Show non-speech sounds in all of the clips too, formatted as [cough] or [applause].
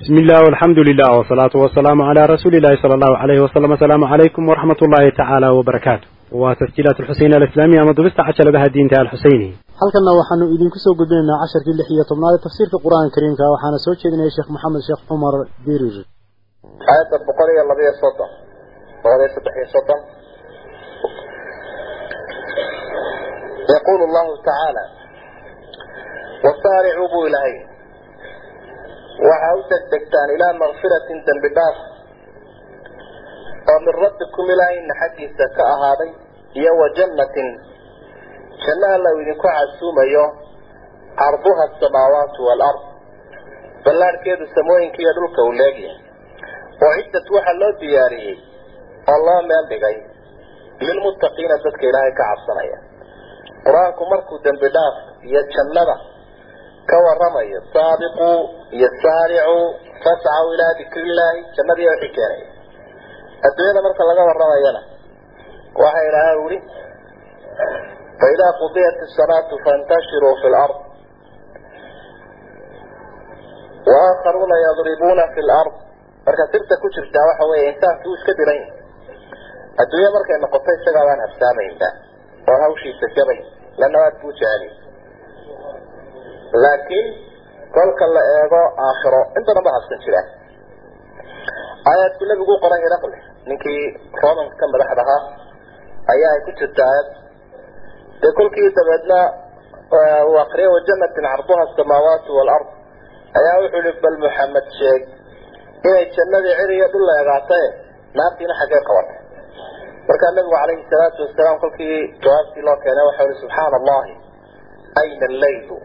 بسم الله والحمد لله والصلاة والسلام على رسول الله صلى الله عليه وسلم السلام عليكم ورحمة الله تعالى وبركاته وتسجيلات الحسين الإسلامية مضبست عشر بها الدين تعالى الحسيني halkana waxaanu idinku soo gudbinaynaa casharkii lix iyo tobnaad ee tafsiirka qur-aanka kariimka waxaana soo jeedinaya sheekh maxamed sheekh cumar dirir aayadda boqol iyo laba iyo soddon boqol iyo saddex iyo soddon yaqulu llahu tacaala wasaaricuu buu ilahay waxaa u degdegtaan ilaa makfiratin dembi dhaaf. Oo min rabbikum ilaahayna xaggiisa ka ahaaday iyo wa jannatin. Janno alla idinku casuumayo carduha asamaawaatu waalard ballaadhkeedu samooyinka iyo dhulka uu leegyahay oo ciddat waxaa loo diyaariyey oo loo meel dhigay lilmuttaqiina dadka ilaahay ka cabsanaya. Qur'aanku markuu dembi dhaaf iyo jannada ka waramayo saabiquu iyo saaricuu fascaw ilaa dikrillaahi jannadiiya wixii keenaya adduunyada marka laga waramayana waxa ilaaha uri faidaa qudiyat isalaatu faintashiruu fi lard waakharuuna yadribuuna fi lard marka sirta ku jirtaa waxa weeye insaanki uu iska diran yahay adduunya markay noqoto isagaa baan habsaamaynba oon hawshiisa gabay lana aad buu jeceli laakiin kolka la eego aakhiro in badan ba habsan jiraan aayaadku nebigu u qoray hiraqle ninkii romanka ka madaxda ahaa ayaa ay ku jirta aayad. Dee kolkii dabeedna uu wajanatin carduha asamaawaatu waalard ayaa wuxuu yihi bal muxamed sheeg inay jannadii cir iyo dhul la egaatae naartiina xaggee qabatay markaa nabigu calayhi salaatu wasalaam kolkii jawaabtii loo keenay waxau yihi subxaana allahi ayna allaylu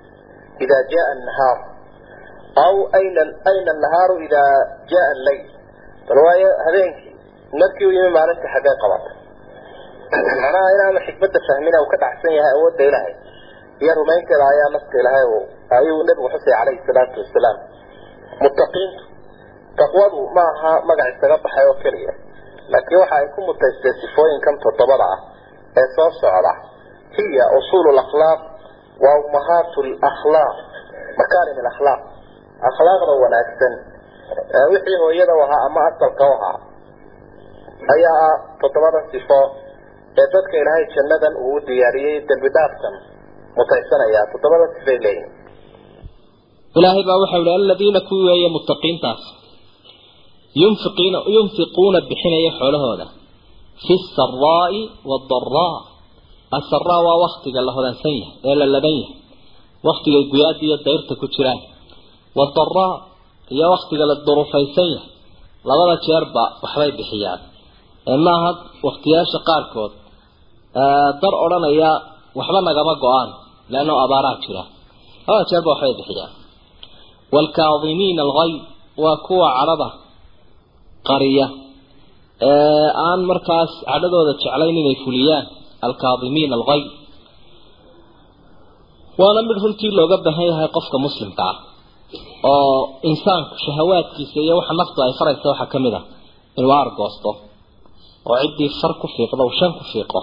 ida jaa annahaar aw ayna ayna annahaaru ida jaa allayl bal waayo habeenkii markii uu yimi maalintii xaggee qabatay macnaha inaanu xikmadda fahmin uu ka dhacsan yahay awoodda ilaahay iyo rumaynteeda ayaa naska ilaahay ayuu nebigu xusay calayhi salaatu wasalaam muttaqiintu taqwadu ma aha magac isaga baxay oo keliya laakiin waxa ay ku mutaystay hiya usuulu lakhlaaq makaarim alakhlaaq akhlaaqda wanaagsan. Wixii hooyada ahaa ama asalka u ahaa ayaa ah toddobada sifo ee dadka ilaahay jannadan uu diyaariyey dembi dhaafkan mutaysanaya toddobada sifay leeyihiin ilaahay baa waxau ihi aladiina kuwii weeye muttaqiintaas yunfiqiina yunfiquuna bixinaya xoolahooda. Fi saraa'i waadaraa asaraa waa waktiga la hodansan yahay ee la laban yahay. Waktigay guyaada iyo dayrta ku jiraan. Wadaraa iyo waktiga la durufaysan yahay. Labada jeerba waxbay bixiyaan. Maaha waktiyaasha qaarkood dar odhanaya waxba nagama go'aan leanno abaaraa jira. Labada jeerba waxbay bixiyaan. Waalkaadimiina alghayd waa kuwa cadhada qariya. Ee aan markaas cadhadooda jeclayn inay fuliyaan alkaadimiina alghayd waana mid runtii looga baahan yahay qofka muslimka ah oo insaanku shahawaadkiisa iyo waxa naftu ay faraysa waxaa ka mid ah inuu argoosto oo ciddii far ku fiiqdo uu shan ku fiiqo.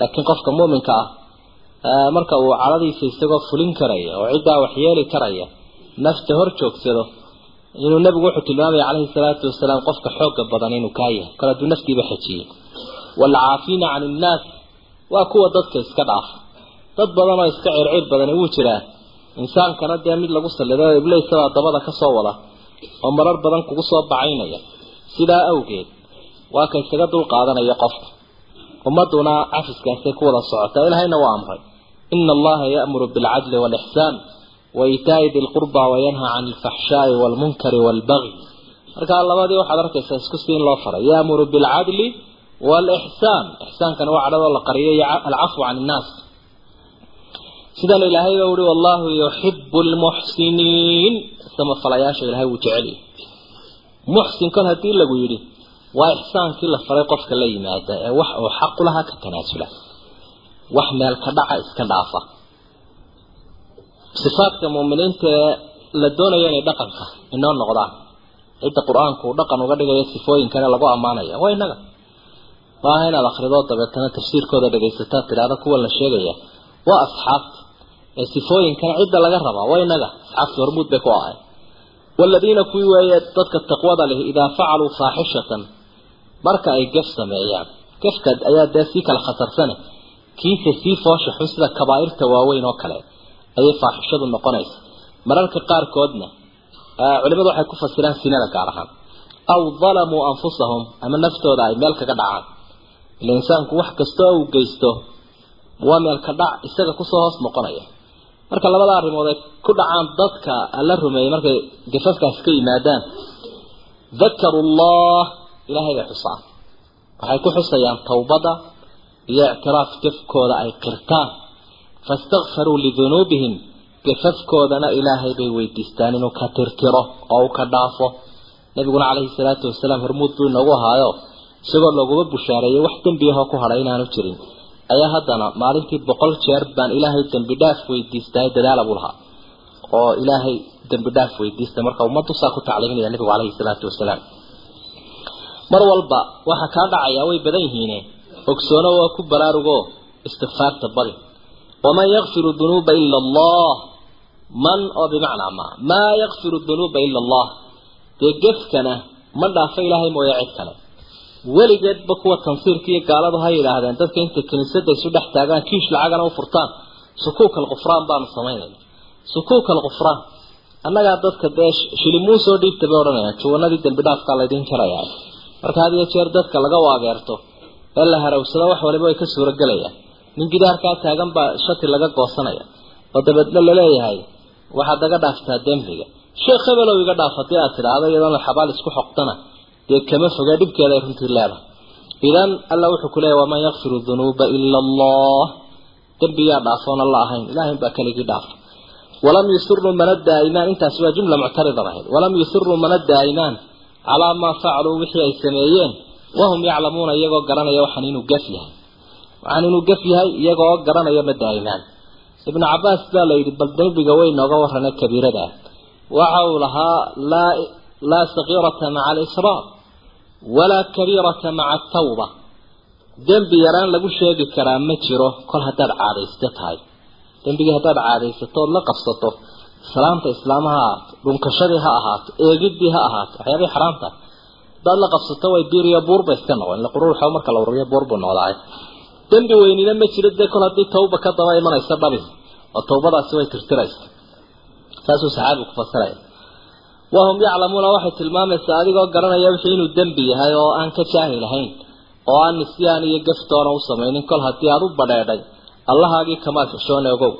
Laakiin qofka muuminka ah marka uu cadhadiisa isagoo fulin karaya oo ciddaa waxyeeli karaya nafta hor joogsado inuu nabigu wuxuu tilmaamaya calayhi salaatu wasalaam qofka xooga badan inuu kaa yahay kale hadduu naftiiba xejiyey waalcaafiina can innaas waa kuwa dadka iska dhaafa dad badan oo iska circir badani wuu jiraa insaankana dee mid lagu sallido iblaysabaa dabada ka soo wada oo marar badan kugu soo bacaynaya. Sidaa awgeed waa ka isaga dul qaadanaya qofka. Ummaduna cafiskaasay ku wada socotaa ilahayna waa amray. Ina allaha ya'muru bilcadli waalixsaan waitaa'i di lqurba wayanha can alfaxshaai waalmunkari waalbagyi markaa labadii waxaad arkaysaa isku si in loo faray. Ya'muru bilcadli waalixsaan ixsaankana waa cadhadoo la qariyo iyo alcafwu can innaas sidan ilaahay baa uhi wallahu yuxibu lmuxsiniin samafalayaasha ilahay wuu jeceliy muxsin kol haddii lagu yidhi waa ixsaankii la faray qofka la yimaada ee wax uu xaqu lahaa ka tanaasula wax meel ka dhaca iska dhaafa sifaadka muuminiinta ee la doonayo inay dhaqanka inoo noqdaan cidda qur'aanku uu dhaqan uga dhigayo sifooyinkana lagu ammaanaya waa inaga maaha inaad akhrido dabeetana tafsiirkooda dhegaysataa tidhaahda kuwan la sheegaya waa asxaabta ee sifooyinkana cidda laga rabaa waa inaga asxaabtii hormuud bay ku ahay waladiina kuwii weeye dadka taqwada leh idaa facaluu faaxishatan marka ay gaf sameeyaan. Gafka ayaa dee sii kala khasarsane kiisa sii foosha xun sida kabaa'irta waaweyn oo kale ayay faaxishadu noqonaysa. Mararka qaarkoodna culimadu waxay ku fasiraan sinada gaar ahaan. Aw dalamuu anfusahum ama naftooda ay meel kaga dhacaan ila insaanku wax kasta uu geysto waa meel ka dhac isaga ku soo hoos noqonaya marka labada arrimood ay ku dhacaan dadka alla rumeeyay markay gafafkaas ka yimaadaan dhakaru allah ilaahay bay xusaan. Waxay ku xusayaan tawbada iyo ictiraaf gafkooda ay qirtaan. Fastaghfaruu lidunuubihim gafafkoodana ilaahay bay weydiistaan inuu ka tirtiro oo uu ka dhaafo. Nabiguna calayhi salaatu wasalaam hormuud buu inoogu ahaayo isagoo laguma bushaareeyay wax dembi ahoo ku hadhay inaanu jirin. Ayaa haddana maalintii boqol jeer baan ilaahay dembi dhaaf weydiistaay dadaala buu lahaa. Oo ilaahay dembi dhaaf weydiista marka ummaddu saa ku tacliiminaya nabigu calayhi salaatu wasalaam. Mar walba waxa kaa dhacaya way badan yihiine. Ogsoono waa ku baraarugo istikfaarta badi. Waman yakfiru dunuuba ila allah. Man oo bimacnaa ma maa yakfiru dunuuba ila allah. Dee gefkana ma dhaafo ilaahay mooya cid kale weligeedba kuwa tansiirka iyo gaaladu ha yidhaahdeen dadka intay kiniisada isu dhex taagaan kiish lacagana u furtaan sukuuk alqufraan baanu samaynayna sukuuk alqufraan annagaa dadka dee shilimuu soo dhiibta bay odhanayaan juwanadii dembi dhaafkaa laydin jarayaa marka had iyo jeer dadka laga waageerto ee la harawsado wax waliba way ka suuragelayaan. Nin gidaarkaa taagan baa shati laga goosanaya oo dabeedna la leeyahay waxaad naga dhaaftaa dembiga. Sheekh hebelow iga dhaaf haddii aad tidhaahdo iyadoona xabaal isku xoqtana dee kama fogaa dhibkeeda ay runtii leedahay. Idan alla wuxuu ku leeyahy waman yakfiru dunuuba ila allah. Dembiyaa dhaafoon alla ahayn. Ilahay baa kaligii dhaafa walam yusiruu mana daa'imaan. Waa jumla muctarida ahayd walam yusiruu mana daa'imaan calaa maa facaluu wixii ay sameeyeen. Wahum yaclamuuna iyagoo garanaya waxaan inuu gaf yahay. Waxaan inuu gaf yahay iyagoo garanaya ma daa'imaan. Ibnu cabaas baa la yidhi bal dembiga way nooga warrane kabiirada. Ah waxa uu lahaa laa laa sagiirata maca alisraar walaa kabiirata maca atawba dembi yaraan lagu sheegi karaa ma jiro kol haddaad caadaysto tahay. Dembigii haddaad caadaysato ood la qabsato salaamta islaamaha ahaato dhunkashadii ha ahaato eegiddii ha ahaato waxyaabay xaraamta haddaad la qabsato way biir iyo buurba iska noqon. Ila quruurxa marka la ururiyo buur buu noqdaay dembi weynina ma jiro dee kol haddii tawba ka daba imanaysa dhabi oo tawbadaasi way tirtiraysa saasuu saxaabigu ku fasiraya wahum yaclamuuna waxay tilmaamaysaa adigoo garanaya wixii inuu dembi yahay oo aan ka jaahil ahayn oo aan nisyaan iyo gaftoona u samaynin kol haddii aada u badheedhay allahaagii kamaad xushoone ogow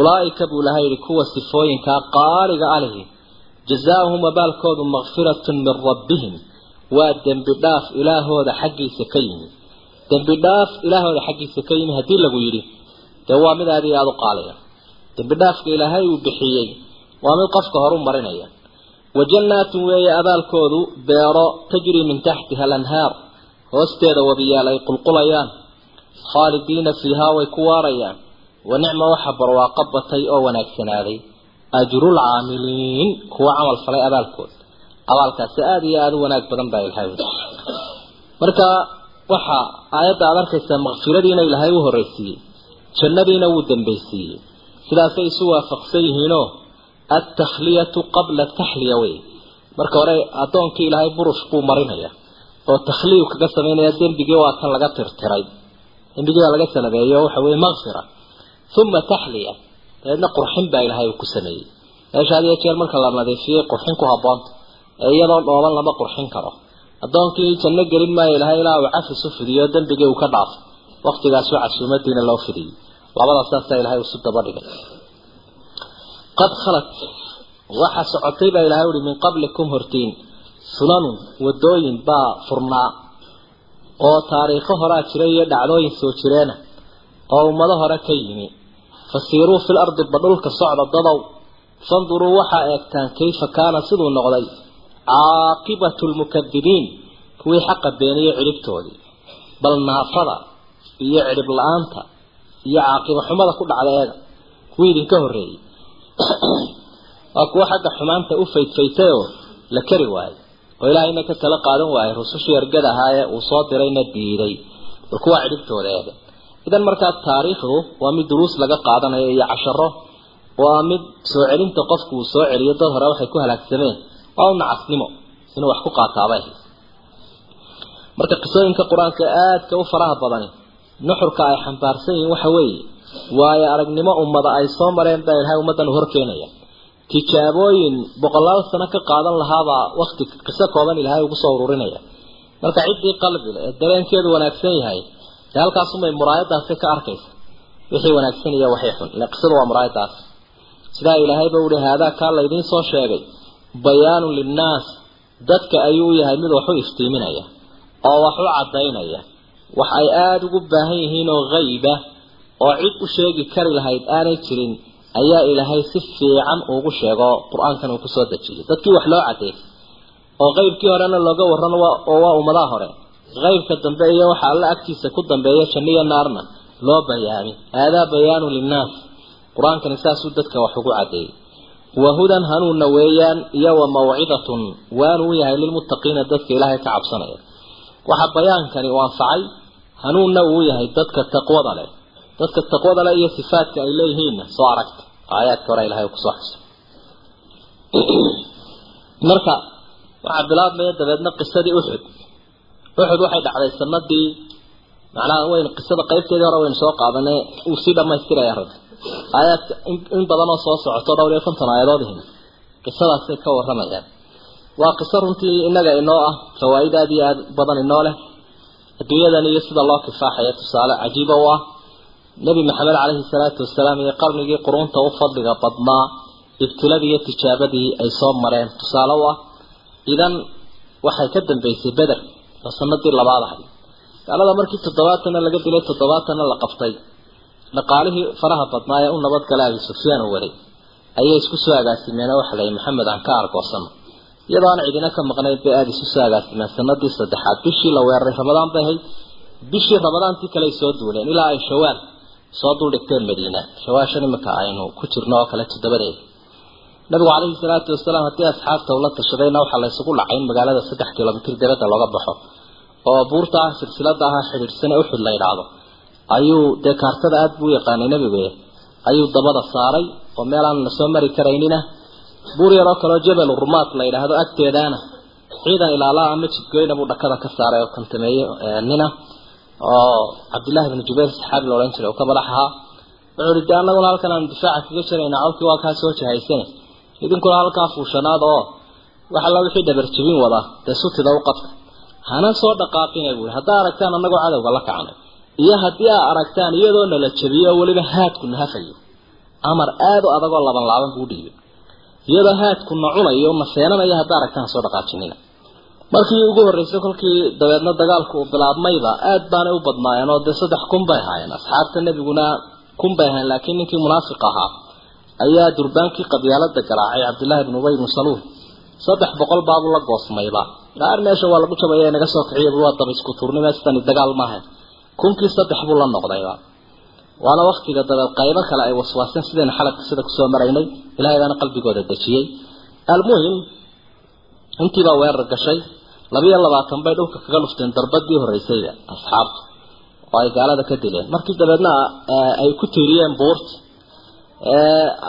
ulaa'ika buu ilahay yihi kuwa sifooyinkaa qaaliga alihi jazaauhum abaalkoodu makfiratun min rabbihim waa dembi dhaaf ilaahooda xaggiisa ka yimi dembi dhaaf ilaahooda xaggiisa ka yimi haddii lagu yidhi dee waa mid aad iyo aada u qaaliya dembi dhaafka ilaahay uu bixiyey waa mid qofka horu marinaya wa jannaatun weeye abaalkoodu beero tajrii min taxtiha alanhaar hoosteeda wabiyaal ay qulqulayaan khaalidiina fiihaa way ku waarayaan wa nicma waxa barwaaqo batay oo wanaagsanaaday ajrul caamiliin kuwa camal falay abaalkood abaalkaasi aada iyo aada u wanaag badan baa ilahay marka waxa aayadda aad arkaysaa makfiradiina ilaahay altakhliyatu qabla taxliya wey. Marka hore addoonkii ilaahay burush buu marinaya oo takhliyu kaga samaynaya dembigii waa kan laga tirtiray. Baa laga sanabeeyo waxa weye makfira uma taxliya dabeedna qurxin baa ilaahay ku sameeyey. Meesha had iyo jeer marka la nadiifiyey qurxin ku habboonta ee iyadoo dhooban lama qurxin karo. Addoonkii janno gelin maayo ilahay ilaa uu cafis u fidiyo dembigii uu ka dhaafo waktigaasuu casuumadiina loo fidiyey. Labada saasaa ilahay isu daba dhigay qad khalat waxa socotay baa ilahay uhi min qablikum hortiin. Sunanun wadooyin baa furnaa. Oo taariikho horaa jira iyo dhacdooyin soo jireena. Oo ummado hore ka yimi. Fasiiruu fil ardi badhulka socda dadow. Fanduruu waxaa eegtaan kayfa kaana siduu noqday. Caaqibatu lmukadibiin kuwii xaqa beeniyey cidhibtoodii bal naafada iyo cidhib la'aanta iyo caaqiba xumada ku dhacda eega kuwii idinka horreeyey [coughs] waa kuwo xagga xumaanta u faydfaytayoo la kari waayey oo ilaahayna ka kala qaadan waayey rusushii ergada ahaa ee uu soo dirayna diiday. Bal kuwaa cidhibtooda eega idan markaa taariikhdu waa mid duruus laga qaadanayo iyo casharo waa mid soo celinta qofku uu soo celiyo dad hore waxay ku halaagsameen waa u nacasnimo inuu wax ku qaataabay marka qisooyinka qur'aanka aadka u faraha badani nuxurka ay xambaarsan yihiin waxa weeye waayo aragnimo ummada ay soo mareen baa ilahay ummaddan u horkeenaya. Tijaabooyin boqolaal sano ka qaadan lahaabaa wakti qiso kooban ilaahay ugu soo ururinaya. Marka ciddii qalbile ee dareenkeedu wanaagsan yahay dee halkaasumay muraayadaasi ka arkaysa. Wixii wanaagsan iyo waxii xun. Ile qisadu waa muraayadaas. Sidaa ilaahayba uhi haadaa kaa laydiin soo sheegay. Bayaanun linnaas. Dadka ayuu u yahay mid wax u iftiiminaya oo wax u caddaynaya. Wax ay aada ugu baahan yihiin oo hayba oo cid u sheegi kari lahayd aanay jirin ayaa ilaahay si fiican ugu sheego qur'aankan uu ku soo dejiyay dadkii wax loo cadeeyay oo qeybkii horena looga waran oo waa ummadaha hore. Qeybka dambe iyo waxa alla agtiisa ku dambeeya janniyo naarna loo bayaami haadaa bayaanu linnaas. Qur'aankani saasuu dadka wax ugu cadeeyey. Wahudan hanuunna weeyaan iyo wa mawcidatun waanu u yahay lilmuttaqiina dadka ilaahay ka cabsanaya. Waxa bayaankani u anfacay hanuunna uu yahay dadka taqwada leh dadka taqwada leh iyo sifaadka ay leeyihiinna soo aragta. Aayaadka hore ilahay ku soo xuso [clears throat] marka waxaa bilaabmaya dabeedna qisadii uxud uxud waxay dhacday sanadii macnaha waynu qisada qaybteedii hore waynu soo qaadanay uu sii dhamaystiraya rabbi aayaadka in badan oo soo socoto dhowr iyo konton aayadoodihina qisadaasay ka waramayaan waa qiso runtii inaga inoo ah fawaaid aada iyo aada badan inoo leh. Adduunyadan iyo sida loo kifaaxaya tusaale cajiiba u ah nebi maxamed caleyhi salaatu wasalaam iyo qarnigii quruunta u fadliga badnaa ibtiladii iyo tijaabadii ay soo mareen. Tusaale u ah idan waxay ka dambeysay beder oo sanadii labaad ahay gaalada markii toddobaatanna laga dilay toddobaatanna la qabtay. Dhaqaalihii faraha badnaa ee u nabadgala abi sufyaan u waday. Ayay isku soo agaasimeen oo waxa layihi maxamed aan ka argoosano iyadoo aan cidina ka maqnayn bay aada isu soo agaasimeen sanadii saddexaad. Bishii la weeraray ramadaan bay ahayd. Bishii ramadaantii kale ay soo duuleen ilaa ay shawaal soo duldhigteen madiina. Shawaashan iminka aynu ku jirno oo kale toddobadeeda nabigu calayhi salaatu wasalaam haddii asxaabta ula tashadayna waxaa la isugu dhacay in magaalada saddex kilomitr dibadda looga baxo. Oo buurta ah silsilada ah xidhiidhsane uxud la yidhaahdo. Ayuu dee kaartada aada buu yaqaanay nebigu ayuu dabada saaray oo meel aan la soo mari karaynina. Buur yaroo kaleo jabal rumaat la yidhaahdo agteedaana. Ciidan ilaalaa ama jidgoyna buu dhakada ka saaray oo kantameeye nina oo cabdillahi bnu jubayr saxaabi la odhan jiray oo ka madax ahaa wuxuu ihi de annaguna halkan aanu difaaca kaga jiraynaa cawkii waa kaa soo jahaysane? Idinkuna halkaa fuushanaad oo wax alla wixii dhabar jebin wada dee sutida u qabta. Hana soo dhaqaaqina buui haddaa aragtaan annagoo cadowga la kacnay iyo haddii aa aragtaan iyadoo nala jabiyo oo weliba haadku nahafayo amar aada u adagoo laban laaban buu dhiibay. Iyadoo haadku na cunayo na feenanayo haddaa aragtaan soo dhaqaajinina markii ugu horreysay kolkii dabeedna dagaalku uu bilaabmayba aada baanay u badnaayeen oo dee saddex kun bay ahaayeen. Asxaabta nebiguna kun bay ahayn laakiin ninkii munaafiq ahaa ayaa durbaankii qabyaalada garaacay cabdillaahi bn ubay bnu saluul. Saddex boqol baabuu la goosmayba. Gaar meesha waa lagu jabaya naga soo kiciya waa daba isku turnima sidani dagaal maaha kunkii saddex buu la noqdayba waana waktiga dabeed qaybo kale ay waswaaseen sidaynu xalabka sida ku soo maraynay ilahay baana qalbigooda dejiyey. Almuhim intiibaa weerar gashay labiyo labaatan bay dhulka kaga dhufteen darbadii horeysayda asxaabtu oo ay gaalada ka dileen. Markii dabeedna ay ku tiiriyeen buurti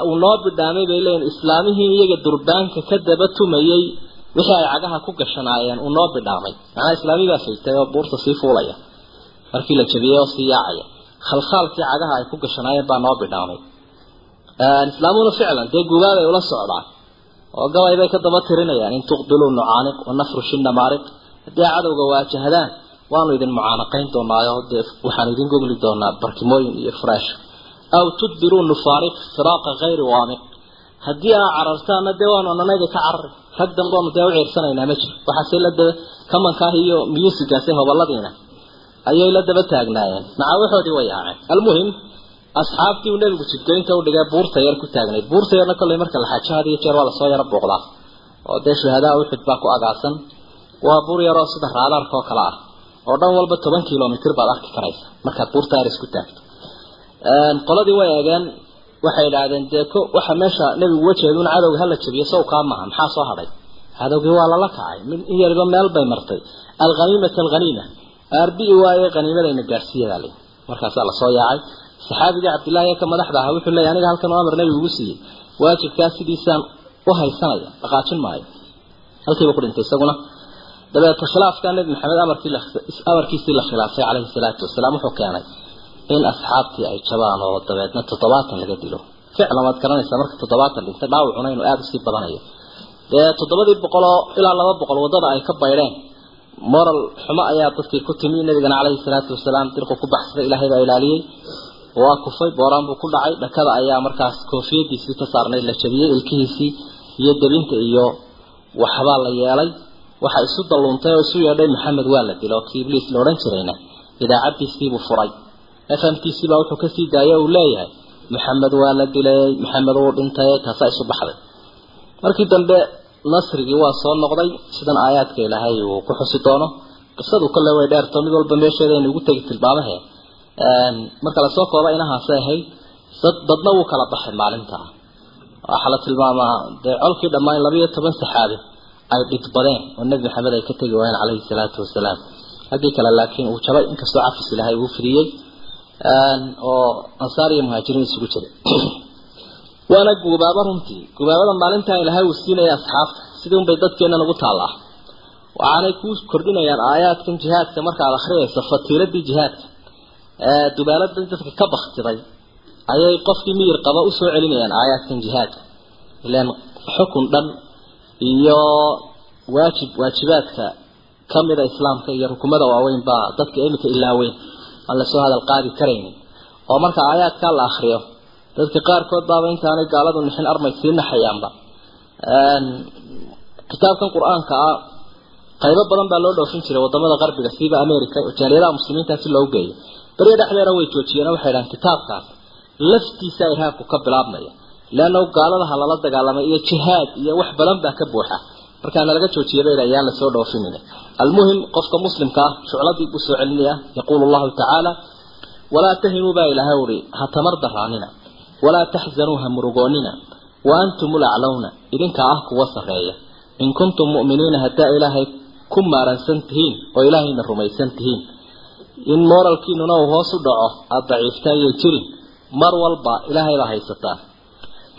uu noo bidhaamay bay leeyiin islaamihii iyaga durbaanka ka daba tumayey wixii ay cagaha ku gashanaayeen uu noo bidhaamay macnaa islaamii baa faygtay oo buurta sii fuulaya. Markii la jabiyey oo sii yaacaya. Khalkhaalkii cagaha ay ku gashanaayeen baa noo bidhaamay islaamuna ficlan dee gubaabay ula socdaan oo gabay bay ka daba tirinayaan in tuqbiluu nucaaniq wa nafrushi namaariq haddii cadowga waajahdaan waanu idin mucaanaqayn doonaayo dee waxaan idin gogli doonaa barkimooyin iyo furaash aw tudbiruu nufaariq firaaqa hayri waamiq haddii aa carartaana dee waanu ananaga ka carari rag dambeonu dee u ciirsanaynaa ma jiro. Waxaase la daba kamankaah iyo miyuusigaasi hoboladiina ayay la daba taagnaayeen. Macaawaxoodii way yaaceen almuhim asxaabtii uu nebigu jidgoynta udhigay buurta yar ku taagnayd. Buurta yarna kolley marka la xajo had jeer waa la soo yaro booqdaa. Oo dee shuhadaa uxud baa ku agaasan waa buur yaroo sida raadaarka oo kale ah. Oo dhan walba toban kilomitr baad arki karaysa markaad buurta yar isku taagto. Qoladii way eegeen waxay idhaahdeen dee waxa meesha nebigu wajeedun cadowga hala jabiyo sow kaa maha maxaa soo hadhay? Cadowgii waa lala kacay. In yariba meel bay martay. Alghaniimata alghaniima. Arbii waaye haniimadayna gaadhsiiyadaa li markaasaa la soo yaacay saxaabigii cabdillahi ee ka madaxda ahaa wuxuu leeyahy aniga halkan amar nabigu ugu siiyey waajibkaa sidiisaan u haysanaya dhaqaajin maayo. Halkiiba ku dhintay isaguna. Dabeeto khilaafka nabi maxamed amarkii amarkiisii la khilaafay calayhi salaatu wasalaam wuxuu keenay in asxaabtii ay jabaan oo dabeedna toddobaatan laga dilo. Ficlan waad garanaysaa marka toddobaatan dhintay dhaawacuna inuu aada u sii badanayo. Dee toddobadii boqol oo ilaa laba boqol waddada ay ka baydheen moral xumo ayaa dadkii ku timi nabigana calayhi salaatu wasalaam dirqu ku baxsaday ilaahay baa ilaaliyey waa kufay booraan buu ku dhacay. Dhakada ayaa markaas koofiyadiisii ka saarnay la jabiyey ilkihiisii iyo debinta iyo waxbaa la yeelay. Waxa isu dalluuntay oo isu yeedhay maxamed waa la dilo kii ibliis la odhan jirayna idaacadiisiibuu furay. F m t c baa wuxuu ka sii daayay uu leeyahay maxamed waa la dilay maxamed wuu dhintay taasaa isu baxday. Markii dambe nasrigii waa soo noqday. Sidan aayaadka ilaahay uu ku xusi doono. Qisadu kale way dheerto mid walba meesheeda aynu ugu tegi tilmaamahe marka la soo kooba inahaasay ahayd dad dadna wuu kala baxay maalinta. Waxaa la tilmaamaa dee colkii dhammaan labiiyo toban saxaabi ay dhidbadeen oo nebi maxamed ay ka tegi waayeen calayhi salaatu wasalaam. Haddii kale laakiin uu jabay inkastoo cafis ilaahay uu fidiyey oo ansaar iyo muhaajiriin isugu jiray. [clears throat] Waana guubaabo runtii. Guubaabada maalintaa ilaahay uu siinaya asxaabta sidii unbay dadkeennan ugu taallaa. Waxaanay ku kordhinayaan aayaadkan jihaadka markaad akhriyayso fatiiladii jihaadka dubaaladan dadka ka baktiday ayay qofkii miyir qaba u soo celinayaan aayaadkan jihaadka ilaan xukun dhan iyo waajib waajibaadka kamida islaamka iyo rukumada waaweyn baa dadka imika ilaaweyn aan la soo hadal qaadi karaynin. Oo marka aayaadkaa la akriyo dadka qaarkood baaba intaanay gaaladu nixin armay sii naxayaanba. Kitaabkan qur'aanka ah qaybo badan baa loo dhoofin jiray waddamada qarbiga siiba america jaaliyadaha muslimiinta si loogu geeyo beriya dhexdeeda way joojiyeen waxay dhahaan kitaabkaas laftiisa irhaabku ka bilaabmaya. Leanna gaaladaha lala dagaalamay iyo jihaad iyo wax badan baa ka buuxa. Markaana laga joojiyay bay ayaan la soo dhoofinina almuhim qofka muslimka ah shucladii buu soo celinaya yaquulu llahu tacaala walaa tahinuu baa ilaahay uri ha tamar daraanina walaa taxzanuu ha murugoonina wa antum ulaclowna idinkaa ah kuwa sarreeya. In kuntum mu'miniina haddaa ilaahay ku maaransan tihiin oo ilaahayna rumaysan tihiin in moralkiinuna uu hoos u dhaco aada daciiftaan iyo jirin mar walba ilaahay baa haysataa.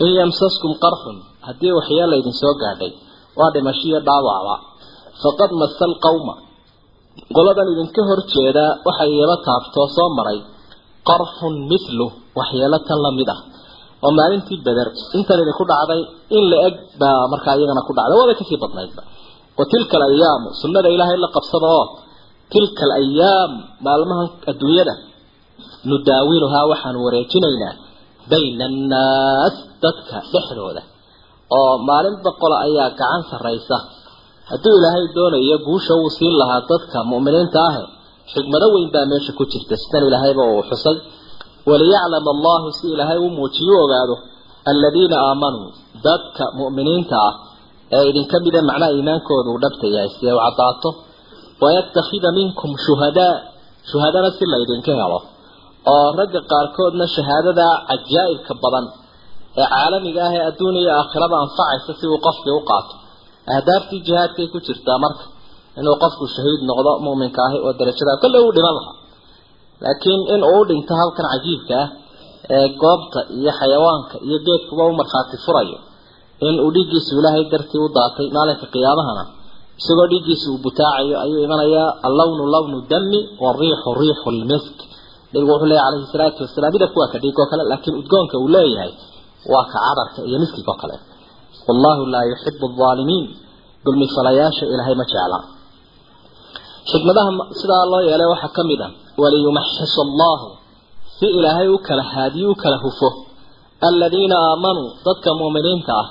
In yamsaskum qarxun haddii waxyeela idin soo gaadhay waa dhimashiyo dhaawacba faqad masal qawma. Qoladan idinka hor jeedaa waxay iyaba taabtoo soo maray. Qarxun mithlu waxyeelo tan la mid ah. Oo maalintii beder. Intan idinku dhacday in la eg baa markaa iyagana ku dhacday. Waabay ka sii badnaydba wa tilka alayaamu sunnada ilaahay la qabsada oo tilka alayaam maalmahan adduunyada nudaawiluhaa waxaanu wareejinaynaa bayna annaas dadka dhexdooda. Oo maalin boqola ayaa gacan sarraysa. Hadduu ilaahay doonayo guusha uu siin lahaa dadka mu'miniinta ahe xigmado weyn baa meesha ku jirta. Sidan ilaahayba uu xusay. Waliyaclama allahu si ilaahay u muujiyo ogaado aladiina aamanuu dadka mu'miniinta ah ee idinka mida macnaha iimaankooda uu dhabta yahay si ay u caddaato wayattakhida minkum shuhadaa shuhadana si la ydinka helo oo ragga qaarkoodna shahaadada cajaa'ibka badan ee caalamiga ah ee adduun iyo aakhiraba anfacaysa si uu qofkii u qaato ahdaaftii jihaadkay ku jirtaa marka inuu qofku shahiid noqdo mu'minka ahi oo darajada kolley uu dhiman lahaa laakiin in uu dhinto halkan cajiibka ah ee goobta iyo xayawaanka iyo geedkuba u markhaati furayo in uu dhiiggiisu ilaahay dartii u daatay maalinka qiyaamahana isagoo dhiiggiisa uu butaacayo ayuu imanayaa allawnu lawnu dami wariixu riixu lmisk nabigu wuxuu leeyahy calayhi salaatu wasalaam midabku waa ka dhiig oo kale laakiin udgoonka uu leeyahay waa ka cadarka iyo miskiga oo kale. Wallahu laa yuxibu alaalimiin dulmi falayaasha ilaahay ma jecla. Xikmadaha sidaa loo yeelay waxaa ka mid ah waliyumaxis allahu si ilaahay u kala haadiyo u kala hufo. Aladiina aamanuu dadka mu'miniinta ah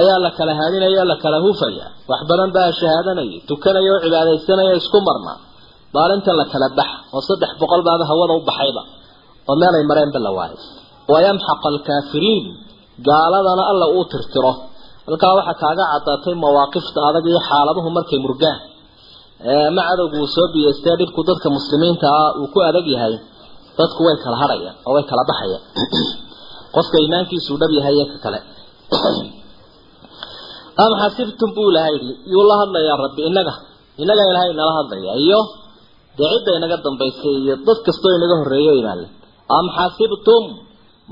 ayaa la kala haadinaya la kala hufaya wax badan baa shahaadanaya tukanaya oo cibaadaysanaya isku marna. Maalintan la kala bax oo saddex boqol baaba hawada u baxayba. Oo meelay mareenba la waayay. Wayamxaq alkaafiriin gaaladana alla uu tirtiro. Halkaa waxaa kaaga cadaatay mawaaqifta adag iyo xaaladuhu markay murgaan. Ma cadowgu uu soo biyeystee dhibku dadka muslimiinta ah uu ku adag yahay. Dadku way kala hadhayaan oo way kala baxayaan. [clears throat] Qofka iimaankiisu dhab yahay iyo ka kale [clears throat] am xasibtum buu ilahay yidhi yuu la hadlayaa rabbi inaga inaga ilaahay nala hadlaya iyo dee cidda inaga dambaysay iyo dad kastoo inaga horreeyo imaanle am xasibtum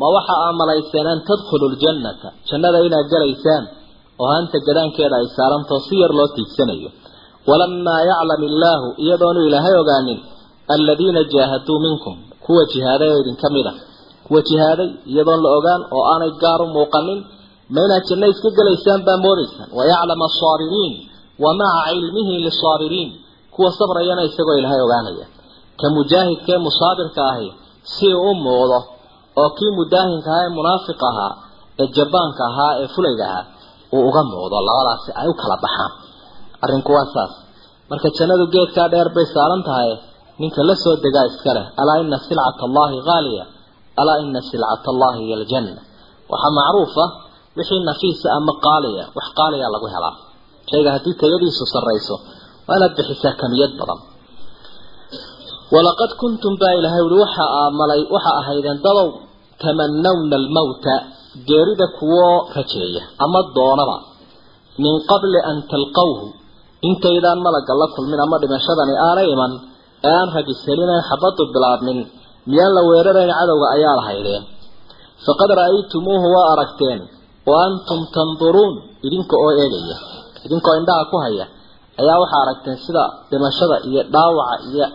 ma waxa aa malayseen an tadkhulu ljannata jannada inaad galaysaan oo hanta gadaankeeda ay saarantao si yar loo tiigsanayo. Walamaa yaclam illaahu iyadoonu ilaahay ogaanin aladiina jaahaduu minkum kuwa jihaaday oo idinka mid a kuwa jihaaday iyadoon la ogaan oo aanay gaar u muuqanin ma inaad janno iska gelaysaan baa moodaysaan wayaclam asaabiriin wa maca cilmihi lisaabiriin kuwa sabrayana isagoo ilaahay ogaanaya. Ka mujaahidka ee musaabirka ahi si u muuqdo oo kii mudaahinka ahaa ee munaafiq ahaa ee jabaanka ahaa ee fulayga ahaa uu uga muuqdo. Labadaasi ay u kala baxaan. Arrinku waa saas. Marka jannadu geedkaa dheer bay saaran tahay ninka la soo degaa iska leh alaa ina silcata allahi haaliya alaa ina silcata allahi hiya aljanna waxaa macruuf ah wixii nafiisa ama qaaliya wax qaaliya lagu helaa. Shayga haddii tayadiisu sarrayso waa inaad bixisaa kamiyad badan. Walaqad kuntum baa ilahay ui waxa aamalay waxa ahaydeen dadow tamanawna almawta geerida kuwoo rajeeya ama doonaba min qabli an talqawhu intaydaan malagga la kulmin ama dhimashadani aanay iman ee aan ragiselinayn xabadu bilaabmin miyaan la weerarayn cadowga ayaa lahaydeen. Faqad ra'aytumuuhu waa aragteen wa tanduruun idinka oo eegaya idinkoo indhaha ku haya ayaa waxaa aragteen sida dhimashada iyo dhaawaca iyo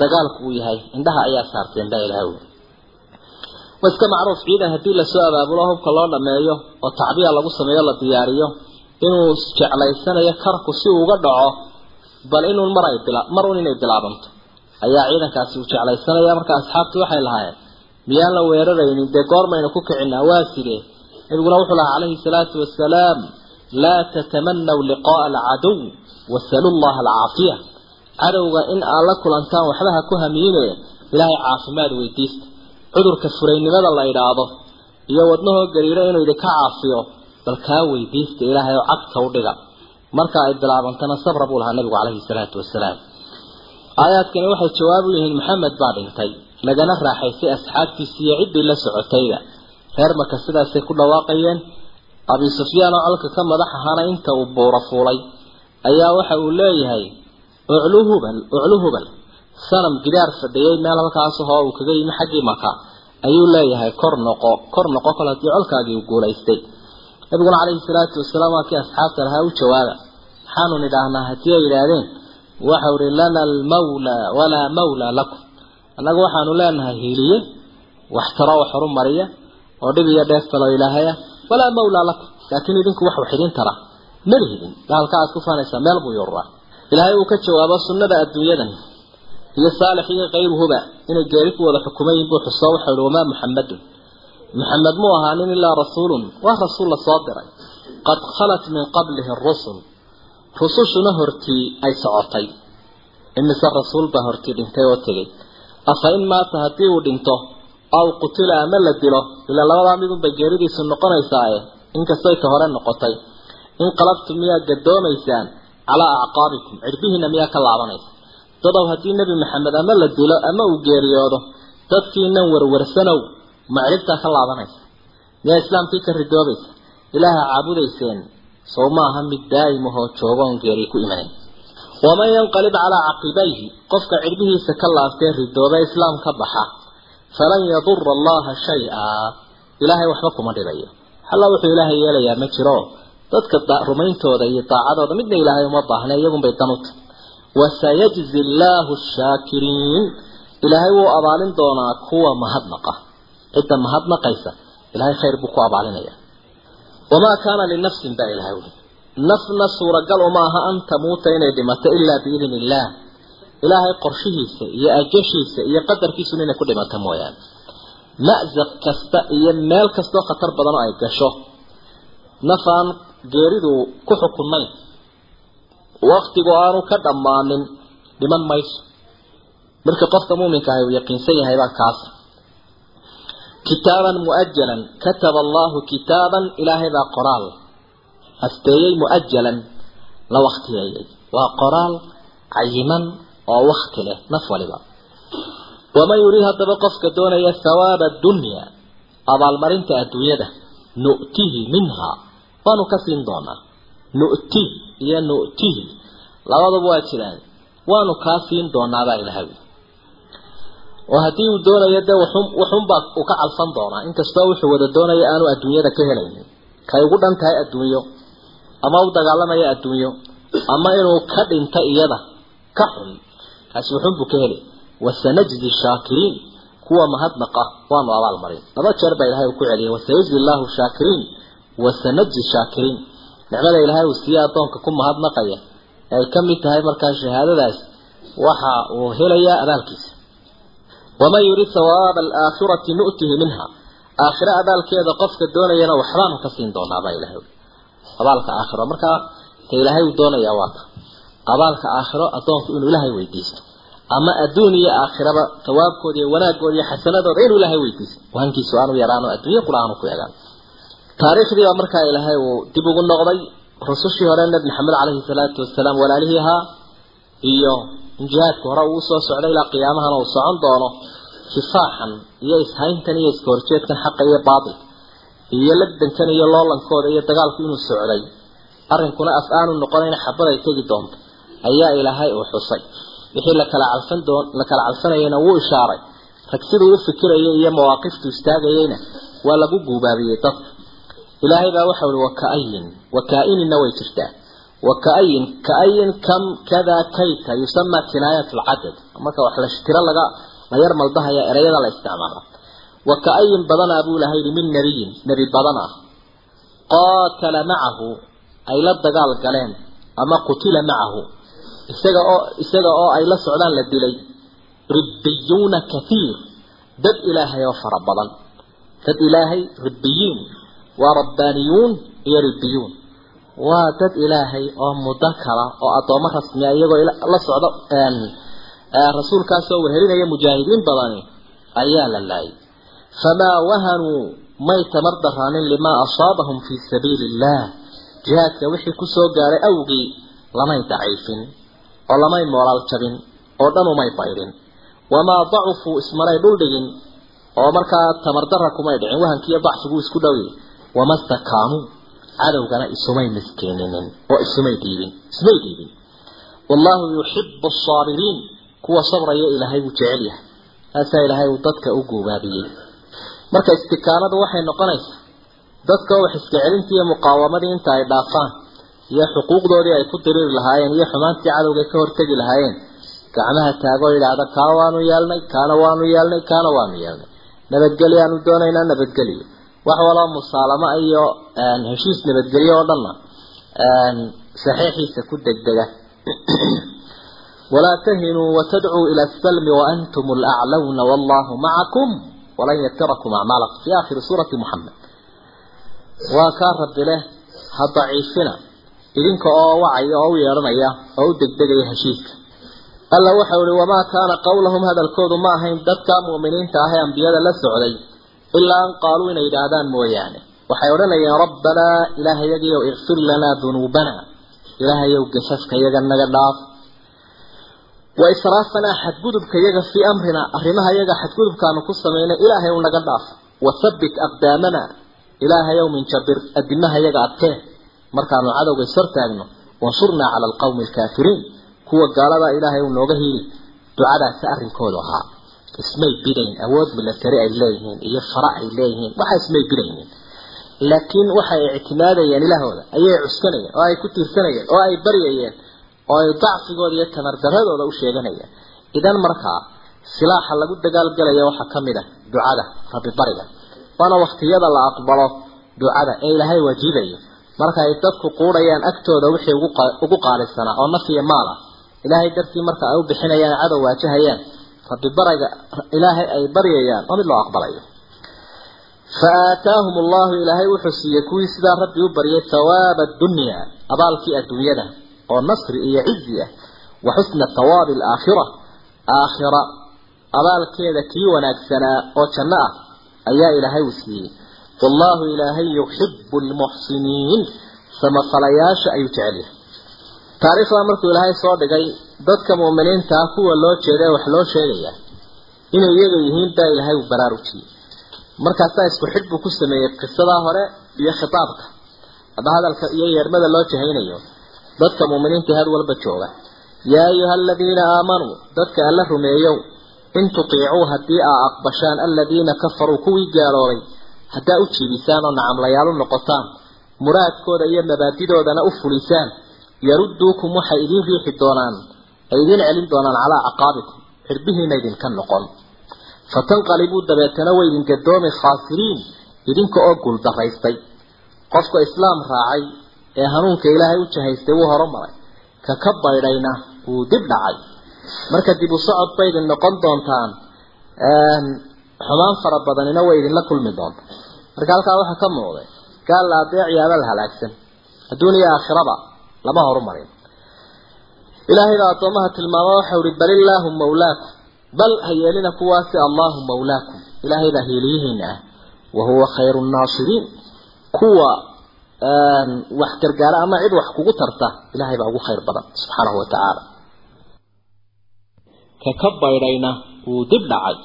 dagaalku uu yahay indhaha ayaa saarteen baa ilaha wi wa iska macruuf ciidan haddii la soo abaabulo hubka loo dhameeyo oo tacbiya lagu sameeyo la diyaariyo inuu jeclaysanayo karku si uu uga dhaco bal inuu mar ay bila mar un inay bilaabanto ayaa ciidankaasi uu jeclaysanaya marka asxaabtu waxay lahaayeen miyaan la weeraraynin dee goormaynu ku kicinaa waa sidee nabiguna wuxuu lahaa calayhi salaatu wasalaam laa tatamanaw liqa'a alcadow wasalu llaha alcaafiya cadowga in aad la kulantaan waxba ha ku hamiine ilaahay caafimaad weydiista. Cudurka furaynimada la idhaahdo iyo wadnahoo gariiro inuu idinka caafiyo. Bal kaa weydiista ilaahay oo cagta u dhiga. Marka ay bilaabantana sabra buu lahaa nabigu calayhi salaatu wasalaam aayaadkani waxay jawaab u yihiin maxamed baa dhintay. Lagana raaxaysay asxaabtiisii iyo ciddii la socotayba reer maka sidaasay ku dhawaaqayeen abi sufyaan oo colka ka madax ahaana inta uu buuro fuulay ayaa waxa uu leeyahay uclu hubal uclu hubal sanam gidaar fadhiyay meel halkaas hoo uu kaga yimi xaggii maka ayuu leeyahay kor noqo kor noqo kale haddii colkaagii uu guulaystay. Nabiguna calayhi salaatu wasalaam waa kii asxaabta lahaa u jawaaba maxaanu nidhaahnaa haddii ay yidhaahdeen waxau ihi lana almawla walaa mawla lakum. Annagu waxaanu leenahay hiiliye wax taro wax horumariya oo dhib iyo dheef kaloo ilaahaya walaa mawlaa lakum. Laakiin idinku wax wax tara mala hidin halka aad ku faanaysaa meel buu yururaa ilaahay uu ka jawaabo sunnada adduunyadan iyo saalix iyo kayruhuba inay geeri ku wada xukumayin buu xusoo waxau ihi wamaa muxamadun muxamed muu ahaanin ilaa rasuulun. Waa rasuul la soo diray. Qad khalat min qablihi rusul. Rusushuna hortii ay socotay. Imise rasuul baa hortii dhintay oo tegey. Afa in maata haddii uu dhinto aw qutila ama la dilo. Ilaa labadaa midunbay geeridiisu noqonaysaae inkastay ka hore noqotay. Inqalabtum miyaa gadoomaysaan calaa acqaabikum cirbihiina miyaa ka laabanaysa. Dadow haddii nebi maxamed ama la dilo ama uu geeriyoodo dadkiinan warwarsanow ma ciribtaa ka laabanaysa. Miyaa islaamkii ka ridoobaysa. Ilaaha caabudayseen sow maaha mid daa'imahoo joogoon geeri ku imanayn waman yanqalib calaa caqibayhi qofka cirbihiisa ka laaftee ridooba islaam ka baxa falan yadura allaha shay-a. Ilaahay waxba kuma dhibayo. Halla wuxuu ilaahay yeelayaa ma jiro. Dadka rumayntooda iyo daacadooda midna ilaahay uma baahna iyagunbay danuta wasayajzi allaahu shaakiriin ilaahay wuu abaalin doonaa kuwa mahadnaqa. Cidda mahadnaqaysa ilaahay khayr buu ku abaalinaya wamaa kaana linafsin baa ilahay uli nafna suuragal uma aha an tamuuta inay dhimato ilaa biidni illaah ilaahay qorshihiisa iyo ajashiisa iyo qadarkiisuna inay ku dhimato mooyaane. Ma'saq kasta iyo meel kastoo khatar badan ay gasho. Naf aan geeridu ku xukunayn waktigu aanu ka dhammaanin dhiman mayso. Marka qofka muuminka ahi uu yaqiinsan yahay baa kaas. Kitaaban muajalan kataba allahu kitaaban ilaahay baa qoraal. Asteeyey muajalan la waktiyeeyey waa qoraal cayiman oo wakti leh naf waliba. Waman yuriid haddaba qofka doonaya thawaaba addunya abaalmarinta adduunyada nu'tihi minhaa waanu ka siin doonaa. Nu'ti iyo nu'tihi. Labaduba waa jiraan waanu kaa siin doonaabaa ilahay oo haddii uu doonayo dee wuxun wuxunbaa uu ka calfan doonaa. Inkastoo wuxuu wada doonaya aanu adduunyada ka helaynin. Kay ugu dhan tahay adduunyo. Ama u dagaalamaya adduunyo. Ama inuu ka dhinta iyada. Ka xun kaasi wuxun buu ka heli wasanajzi shaakiriin. Kuwa mahadnaqa waanu abaalmarin. Laba jeer baa ilahay uu ku celiyay. Wasayajzi allahu shaakiriin. Wasanajzi shaakiriin. Nicmada ilaahay uu siiye addoonka ku mahadnaqaya ay ka mid tahay markaa shahaadadaas waxa uu helayaa abaalkiisa waman yurid sawaaba alaakhirati nu'tihi minha. Aakhiro abaalkeeda qofka doonayana waxbaanu ka siin doonaa baa ilahay abaalka aakhiro markaa ka ilaahay uu doonayaa waata abaalka aakhiro addoonku inuu ilaahay weydiisto. Ama adduun iyo aakhiraba tawaabkooda iyo wanaagooda iyo xasanadooda inuu ilaahay weydiisto. Wahankiisu aanu yaraano adduunyo kula aanu ku egaan taariikhdii baa markaa ilaahay uu dib ugu noqday. Rusushii hore nabi maxamed caleyhi salaatu wasalaam walaalihii ahaa iyo in jihaadka hore uu u soo socday ilaa qiyaamahana uu socon doono kifaaxan iyo ishayntan iyo iska horjeedkan xaqa iyo baatil iyo lagdankan iyo loolankooda iyo dagaalku inuu socday. Arrinkuna af aanu noqonayna xabad ay tegi doonto ayaa ilaahay uu xusay. Wixii la kala calfan doon la kala wuu ishaaray. Rag siduu u fikirayay iyo mawaaqiftu istaagayayna waa lagu guubaabiyey dadka ilaahay baa waxa ui wakaayin wakaa'ininna way jirtaa. Wakaayin kaayin kam kada kayta yusama kinaayat alcadad marka wax la tiro laga la yar maldahaya ereyada la isticmaala wakaayin badanaa buu ilahay yihi min nabiyin nebi badan ah qaatala macahu ay la dagaal galeen ama qutila macahu isaga oo isaga oo ay la socdaan la dilay. Ribbiyuuna kathiir. Dad ilaahay oo fara badan. Dad ilaahay ribbiyiin waa rabbaaniyuun iyo ribbiyuun waa dad ilaahay oo muddo kala oo addoommo rasmiya iyagoo la socdo rasuulkaasoo wehelinaya mujaahidiin badani ayaa la laayay. Famaa wahanuu may tamar daraanin limaa asaabahum fii sabiili illah jihaadka wixii ku soo gaaray awgii lamay daciifin oo lamay moolaal jabin oo dhan umay baydhin wamaa dacufuu ismaray dhuldhigin oo markaa tamardara kumay dhicin wahankiiyo dacfigu isku dhowyi wama stakaamuu cadowgana isumay miskiininin oo isumay dhiibin ismay dhiibin. Wallahu yuxibu asaabiriin kuwa sabraya ilaahay wuu jecel yahay. Taasaa ilaahay uu dadka u guubaabiyey. Marka istikaanadu waxay noqonaysaa dadka wax iska iyo muqaawamadii inta ay dhaafaan iyo xuquuqdoodii ay ku diriiri lahaayeen iyo xumaantii cadowga ka hortegi lahaayeen. Gacmaha taagoo yidhaahda kaa waanu yeelnay kaana waanu yeelnay kaana waanu yeelnay nabadgelyo aanu doonaynaa nabadgelyo. Wax waloo musaalamo iyo heshiis nabadgelyo oo dhanna saxiixiisa ku degdega. [clears throat] Walaa tahinuu watadcuu ila asalmi waantum alaclawna wallahu macakum walan yatirakum acmaalakum fi aakhiri suurati muxamed waa kaa rabbi leh ha daciifina idinka oo wacaya oo u yeedhanaya oo u degdegaya heshiiska alla waxau ihi wamaa kaana qawlahum hadalkoodu ma ahayn dadka mu'miniinta ah ee ambiyada la socday ilaa an qaaluu inay yidhaahdaan mooyaane. Waxay odhanayeen rabbanaa ilaahayagiyow ikfir lanaa dunuubana. Ilaahayow gafafka yaga naga dhaaf. Wa israafanaa xadgudubka yaga fii amrina arrimaha yaga xadgudubkaanu ku samaynay ilaahayow naga dhaaf. Wathabbit aqdaamana. Ilaahayow minjabir adimaha yaga adkee markaanu cadowga ishortaagno wansurnaa cala alqawmi alkaafiriin kuwa gaalada ilaahay uu nooga hiili ducadaasi arrinkoodu ahaa ismay bidayn awood milatari ay leeyihiin iyo fara ay leeyihiin. Waxa ismay bidaynin. Laakiin waxay ictimaadayeen ilaahooda ayay cuskanayeen oo ay ku tiirsanayeen oo ay baryayeen oo ay dacfigooda iyo tamardaradooda u idan markaa silaaxa lagu dagaalgalaya waxaa ka mid ah ducada rabbi bariga waana waktiyada la aqbalo ducada ee ilaahay waajibayo marka ay dadku quudhayaan agtooda wixii ugu qaalisanaa oo naf iyo maal ah. Ilaahay dartii marka ay u bixinayaan cadow waajahayaan rabbi bariga ilaahay ay baryayaan oo mid loo aqbalayo. Fa aataahum allahu ilaahay wuxuu siiyey kuwii sidaa rabbi u baryay thawaaba addunya abaalkii adduunyada oo nasri iyo cizi ah wa xusna thawaabi alaakhira aakhira abaalkeeda kii wanaagsanaa ah wallaahu ilaahay yuxibu lmuxsiniin samafalayaasha ayuu jecel yahay. Taariikhdaa markuu ilaahay soo dhigay dadka mu'miniinta ah kuwa loo jeeda ee wax loo sheegayaa inay iyaga yihiin baa ilaahay uu baraarujiyey markaasaa isku xidh buu ku sameeyey qisadaa hore iyo khitaabka. Hadda hadalka iyo yeermada loo jahaynayo dadka mu'miniinta had walba jooga. Yaa ayuha aladiina aamanuu dadka alla rumeeyow in tutiicuu haddii aa aqbashaan aladiina kafaruu kuwii gaaloobay haddaa u jiibisaan oo nacamlayaal u noqotaan muraadkooda iyo mabaadidoodana u fulisaan yarudduukum waxay idiin riixi doonaan ay idiin celin doonaan calaa acqaabikum xirbihiina idinka noqon. Fatanqalibuu dabeetana way idin gadoomi khaasiriin idinka oo guuldaraystay qofka islaam raacay ee hanuunka ilaahay u jahaystay wuu horumaray ka ka baydhayna wuu dib dhacay. Marka dib u socod bay idin noqon doontaan xumaan fara badanina way idinla kulmi doonta marka halkaa waxaa ka muuqday gaal la la halaagsan. Adduun iyo aakhiraba lama horumarin. Ilaahayda addoomaha tilmaamo waxau ihi bal illaahu mawlaakum bal ha yeelina kuwaasi allahu mawlaakum. Ilaahay baa hiiliyihiina ah. Wa huwa khayru nnaasiriin kuwa wax gargaara ama cid wax kugu tarta ilaahay baa ugu khayr badan subxaanahu wa tacaala. Ka ka baydhayna wuu dib dhacay.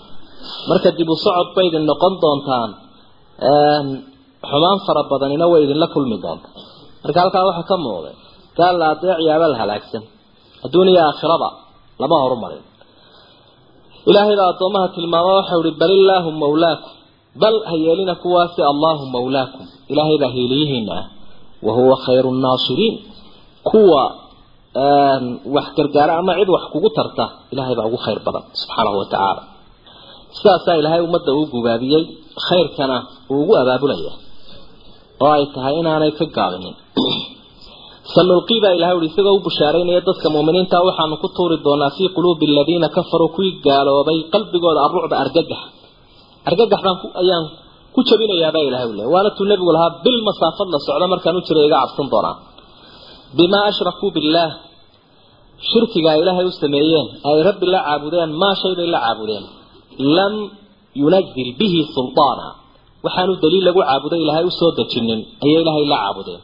Marka dib u socod bay idin noqon doontaan xumaan fara badanina way idinla kulmi doonta marka halkaa waxaa ka muuqday gaal la adeeciyaaba la halaagsan. Adduun iyo aakhiraba lama horumarin. Ilaahayda addoomaha tilmaamo waxau ihi bal illaahu mawlaakum bal ha yeelina kuwaasi allahu mawlaakum. Ilaahay baa hiiliyihiina ah wa huwa khayru nnaasiriin kuwa wax gargaara ama cid wax kugu tarta ilaahay baa ugu khayr badan subxaanahu wa tacaala sidaasaa ilaahay ummadda uu gubaabiyey khayrkana uu ugu abaabulaya oo ay tahay inaanay ka gaabinin. [clears throat] Sanulqii baa ilahay uhi isagoo u bushaaraynaya dadka muuminiinta waxaanu ku tuuri doonaa fii quluubi aladiina kafaruu kuwii gaaloobay qalbigooda arrucba argagax. Argagax baan ayaan ku jabinayaabaa ilahay ule waana tuu nebigu lahaa bil masaafad la socdo markaan u jiray iga cabsan doonaa. Bimaa ashrakuu billaah shirkiga ay ilaahay u sameeyeen ay rabbi la caabudeen maa shay bay la caabudeen. Lam yunazil bihi sulطaana waxaanu daliil lagu caabuday ilaahay u soo dejinin ayay ilaahay la caabudeen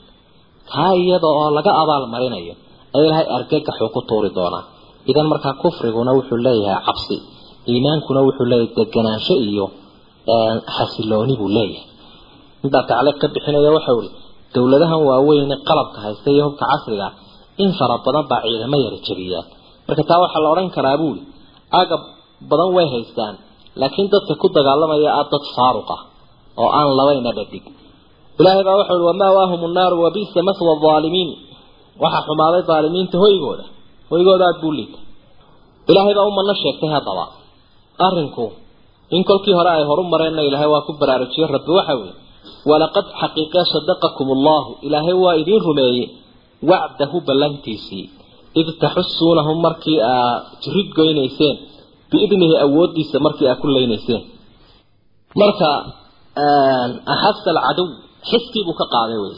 taa iyada oo laga abaal marinayo ayaa ilaahay argagaxuu ku tuuri doonaa idan markaa kufriguna wuxuu leeyahay cabsi iimaankuna wuxuu leeyahay deganaansho iyo xasilooni buu leeyahay. Intaa tacliiq ka bixinaya waxau ihi dowladahan waaweyne qalabka haysta iyo hubka casriga in fara badan baa ciidamo yara jabiyaan marka taa waxaa la odhan karaa buuli agab badan way haystaan laakiin dadka ku dagaalamaya ah dad faaruqa oo aan labayna dhadig. Ilaahay baa wuxuu wamaa waahum nnaaru wabisa maswa aalimiin waxaa xumaaday aalimiinta hoygooda hoygooda aada buu liita. Ilaahay baa umana sheegtay haddaba arinku in kolkii hore ay horu mareenna ilaahay waa ku baraarujiye rabbi waxa weye walaqad xaqiiqee sadaqakum allahu. Ilaahay waa idiin rumeeyey wacdahu ballantiisii. Id taxusuunahum markii aa jirid goynayseen biidnihi awoodiisa markii aa ku leynayseen marka axasa alcadow xiskiibuu ka qaaday wey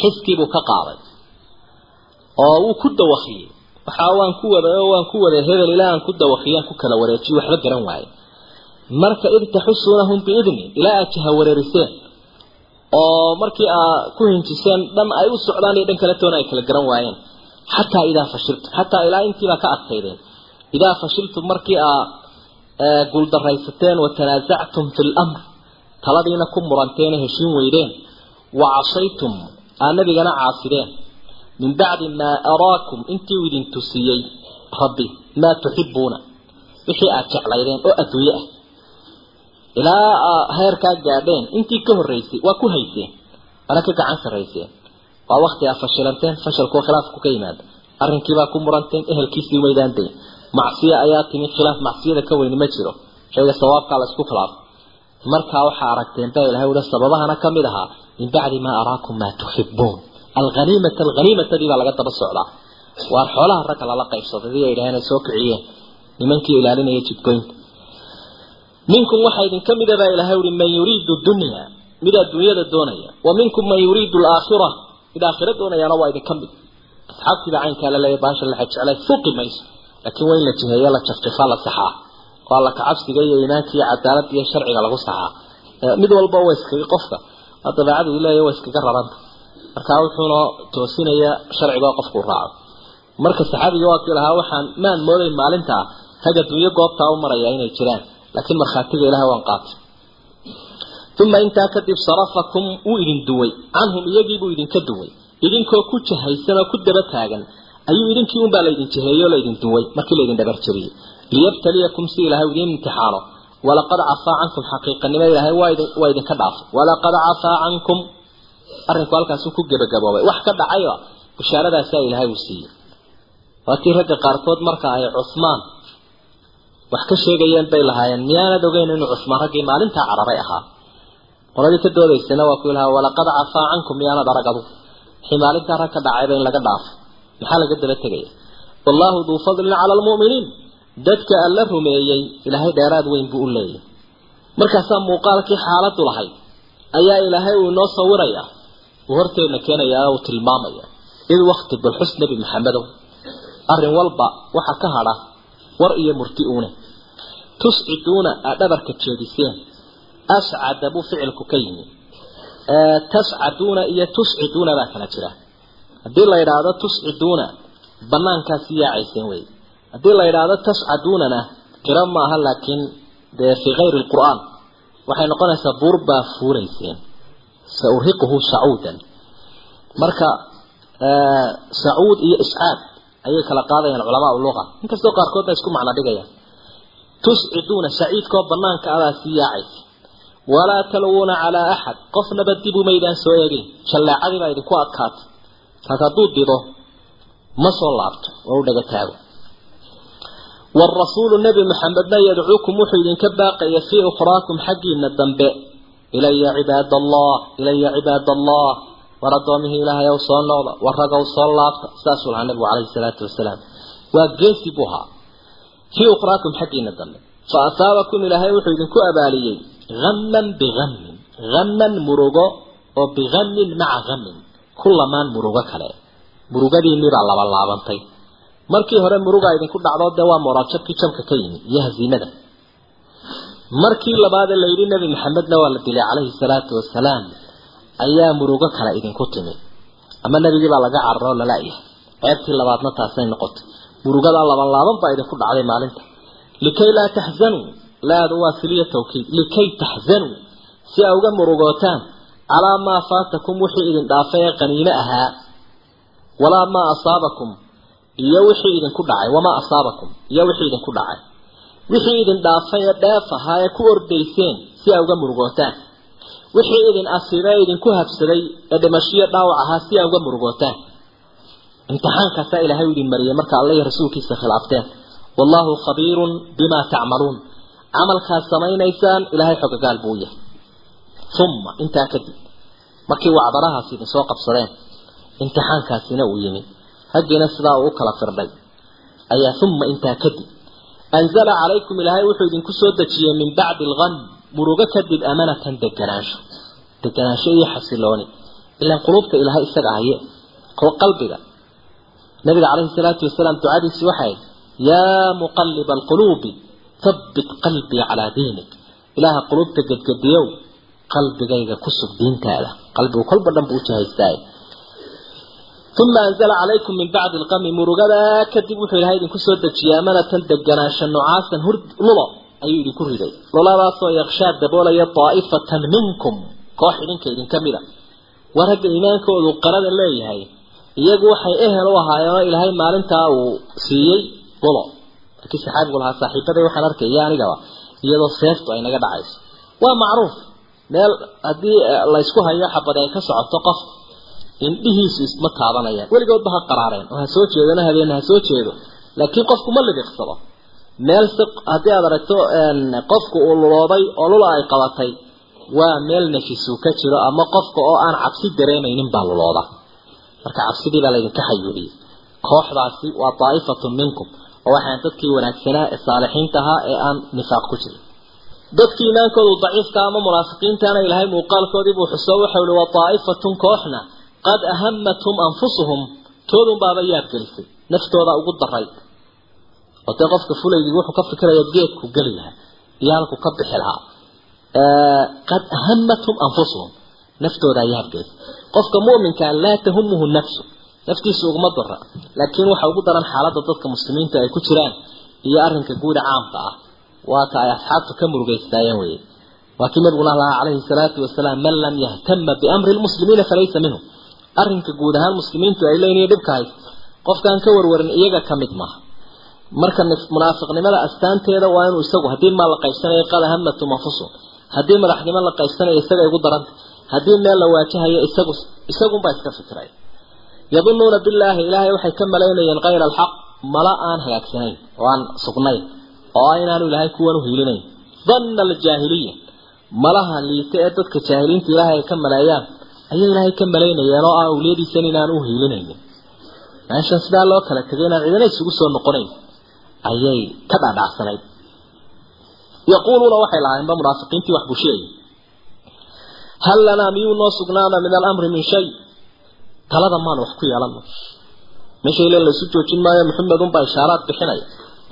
xiskiibuu ka qaaday. Oo wuu ku dawakiyey waxaa waan ku wada waan ku wada hebel ilaa aan ku dawakiyaan ku kala wareejiyo waxba garan waaye. Marka id taxusuunahum biidni ilaa aad jaha wareeriseen oo markii aa ku hinjiseen dhan ay u socdaan iyo dhan kale toona ay kala garan waayeen. Xataa idaa fashiltum xataa ilaa intiibaa ka adkaydeen idaa fashiltum markii aa guuldaraysateen wa tanaasactum fi lamr taladiina ku muranteene heshiin weydeen wa casaytum aa nabigana caasideen min bacdi maa araakum intii u idin tusiyey rabbi maa tuxibuuna wixii aad jeclaydeen oo adduunye ah ilaa aa heerkaa gaadheen intii ka horreysay waa ku hayseen waana ka gacan sarrayseen waa wakti aad fashilanteen fashalkuwa khilaafku ka yimaada arrinkiibaa ku muranteen ehelkiisii maydaan dayn macsiya ayaa timi khilaaf macsiyada ka weyni ma jiro. Shayga sawaabkaa la isku markaa waxaa aragteen baa ilahay ula sababahana ka mid ahaa min bacdi maa araakum maa tuxibuun alhaniimata alhaniimatadii baa laga daba socdaa. Waar xoolaha ragga lala qaybsaday dii ay dhaheen ay soo kiciyeen. Nimankii ilaalinaya jidgoynta minkum waxaa idin ka mida baa ilahay uhi man yuriidu dunya mid adduunyada doonaya. Wa minkum man yuriidu alaakhira mid aakhira doonayaana waa idin ka mid asxaabtiiba caynkaa la baasha laxa jeclay fuqi mayso laakiin waa in la jiheeyo la jafjafaa la saxaa. Waa la kacabsiga iyo iimaanka iyo cadaalada iyo sharciga lagu saxaa. Mid walba waa iskaga qofka dabeecadu leeyahy waa iskaga raranta markaa wuxuuna toosinaya sharciga qofku raaco. Marka saxaabiga waa kii lahaa waxaan maan mooday maalintaa rag adduunyo goobtaa u maraya inay jiraan. Laakiin markhaatiga ilaah waan qaatay. Uma intaa kadib sarafakum wuu idin duway. Canhum iyagiibuu idinka duway. Idinkoo ku jahaysan oo ku daba taagan ayuu idinkii unbaa laydin jiheeyey oo laydin duway markii laydin dhabarjariyey liyabtaliyakum si ilaahay idiin imtixaano walaqad cafaa cankum xaqiiqanimo ilaahay waa idinka dhaafay walaqad cafaa cankum. Arrinku halkaasu ku gebagaboobay wax ka dhacayba bishaaradaasa ilaahay uu siiyey. Waatii ragga qaarkood marka ay cusmaan. Wax ka sheegayeen bay lahaayeen miyaanad ogeyn inuu cusmaan raggii maalintaa cararay ahaa? Qoladii ka doodaysana waa ku ilaha walaqad cafaa cankum miyaanad aragadu wixii maalintaa rag ka dhacayba in laga dhaafo maxaa laga daba tegaya wallaahu duu fadlin cala almu'miniin. Dadka alla rumeeyey ilaahay dheeraad weyn buu u leeyahy markaasaa muuqaalkii xaaladu lahayd ayaa ilaahay uu inoo sawiraya. Uu horteedna keenaya uu tilmaamaya. Id wakti balxus nebi maxamedow arrin walba waxa ka hadha war iyo murti uune tusciduuna aad dhabarka jeediseen. Ascada buu ficilku ka yimi tascaduuna iyo tusciduuna baa kala jira haddii la yidhaahdo tusciduuna banaankaasi yaacayseen wey haddii la yidhaahdo tascaduunana qiro maaha laakiin dee fii kayri lqur'aan waxay noqonaysaa buur baa fuulayseen. Sa urhiquhu sacuudan marka sacuud iyo iscaad ayay kala qaadayaan culamaa luqa inkastoo qaarkoodna isku macno dhigayaan. Tusciduuna saciidkoo banaanka adaa sii yaacaysa walaa talwuuna calaa axad qofnaba dib umaydaan soo eegin. Jallaacadii baa idinku adkaatay rag hadduu dido ma soo laabto oo u taago. Warasuulu nebi maxamedna yadcuukum wuxuu idinka baaqaya fii ukhraakum xaggiina dambe. Ilaya cibaad allah ilaya cibaad allah war addoomihii ilaahay ow soo noqda war ragow soo laabta saasuu lahaa nabigu calayhi salaatu wasalaam. Waa geesi buu ahaa fii ukhraakum xaggiina dambe. Fa asaabakum ilaahay wuxuu idinku abaaliyey haman bihamin haman murugo oo bihamin maca hamin ku lamaan murugo kale. Murugadiinii baa laba laabantay. Markii hore muruga idinku dhacdo dee waa moraajabkii jabka ka yimid iyo haziimada. Markii labaade la yidhi nebi maxamedna waa la dilay calayhi salaatu wasalaam ayaa murugo kale idinku timi. Ama nebigii baa laga cararo lalayahay ceebtii labaadna taasay noqotay. Murugadaa laban laaban baa idinku dhacday maalinta. Likay laa taxzanuu laadu waa siliya tawkiid. Likay taxzanuu si aa uga murugootaan calaa maa faatakum wixii idin dhaafay ee qaniime ahaa. Walaa maa asaabakum iyo wixii idinku dhacay. Wamaa asaabakum iyo wixii idinku dhacay. Wixii idin dhaafay ee dheef ahaa ee ku ordayseen si a uga murugootaan. Wixii idin asiibay ee idinku habsaday ee dhimashiyo dhaawac ahaa si a uga murugootaan. Imtixaankaasaa ilaahay idin mariyay marka alla iyo rasuulkiisa khilaafteen. Wallaahu khabiirun bimaa tacmaluun. Camalkaad samaynaysaan ilaahay xogagaal buu yahay uma intaa kadib markii wacdarahaas idin soo qabsadeen imtixaankaasina uu yimi. Haggiina sidaa uu u kala firdhay. Ayaa uma intaa kadib anzala calaykum ilaahay wuxuu idinku soo dejiyey min bacdi algam murugo kadib amanatan deganaansho deganaansho iyo xasilooni. Ilaan quluubta ilaahay isaga haye. Qalbiga. Nabiga calayhi salaatu wasalaam ducadiisi waxay yaa muqaliba alquluubi habbit qalbii calaa diinik. Ilaaha quluubta gedgediyow qalbigayga ku sug diintaada. Qalbigu kolba dhan buu ujahaystaaye uma anzala calaykum min bacdi alqami murugadaa kadib wuxuu ilahay idinku soo dejiyey amanatan deganaansha nucaasan hur lulo ayuu idinku riday. Luladaasoo yakshaa daboolaya daa'ifatan minkum. Koox idinka idinka mida war ragga iimaankoodu qarada leeyahay. Iyagu waxay ehel u ahaayeenoo ilaahay maalintaa uu siiyey lulo. Markii saxaabigu lahaa saaxiibaday waxaan arkay iyo anigaba iyadoo seeftu ay naga dhacayso. Waa macruuf meel haddii laysku hayo xabad ay ka socoto qof indhihiisu isma taabanayaan weligoodba ha qaraareen oo ha soo jeedona habeen ha soo jeedo. Laakiin qofku ma libiqsado meel si haddii aad aragto qofku uu lulooday oo lula ay qabatay waa meel nafisuu ka jiro ama qofka oo aan cabsi dareemaynin baa lulooda marka cabsidii baa laydinka xayuuriyey kooxdaasi waa daa'ifatun minkum oo waxaan dadkii wanaagsanaa ee saalixiinta ahaa ee aan nifaaq ku jirin dadkii iimaankoodu daciifka ama munaafiqiintaana ilaahay muuqaalkoodii buu xuso waxau ihi waa daa'ifatun kooxna qad ahamathum anfusuhum. Toodun baaba yaab gelisay naftooda ugu daray oo qofka fulaygii wuxuu ka fikiraya geedku geli lahaa iyo halku ka bixi lahaa. Qad ahamathum anfusuhum. Naftooda yaab gelisay qofka mu'minkaa laa tahumuhu nafsu. Naftiisu uguma dara. Laakiin waxa ugu daran xaaladda dadka muslimiinta ay ku jiraan iyo arrinka guuda caamka ah waa ka ay asxaabtu ka murugaystaayeen weye waa kii nabiguna lahaa calayhi salaatu wasalaam man lam yahtama biamri lmuslimiina falaysa minhum. Arrinka guud ahaan muslimiintu ay leeyihiin dhibka haysta qofkaan ka warwarin iyaga ka mid maaha. Marka munaafiqnimada astaanteeda waa inuu isagu haddii maal la qaybsanayo qad hamatum anfusum haddii madaxnimo la qaybsanayo isaga igu daranta haddii meel la waajahayo isagu isagunbaa iska fikray yadunuuna billaahi ilaahay waxay ka malaynayeen kayra alxaq mala aan hagaagsanayn oo aan sugnayn oo inaanu ilaahay kuwan u hiilinayn danna aljaahiliya malaha liita ee dadka jaahiliinta ilaahay ay ka maleeyaan ayay ilaahay ka malaynayeen oo aan awliyadiisan inaan u hiilinaynin meeshan sidaa loo kala tegay inaan cidina isugu soo noqonayn ayay ka dhaadhacsanayd yaquuluuna waxay lahaayeenba munaafiqiintii wax busheeyay hal lanaa miyuu noo sugnaana min alamri min shay? Talada maan wax ku yeelano meesha ile laysu joojin maayo maxamed unbaa ishaaraad bixinaya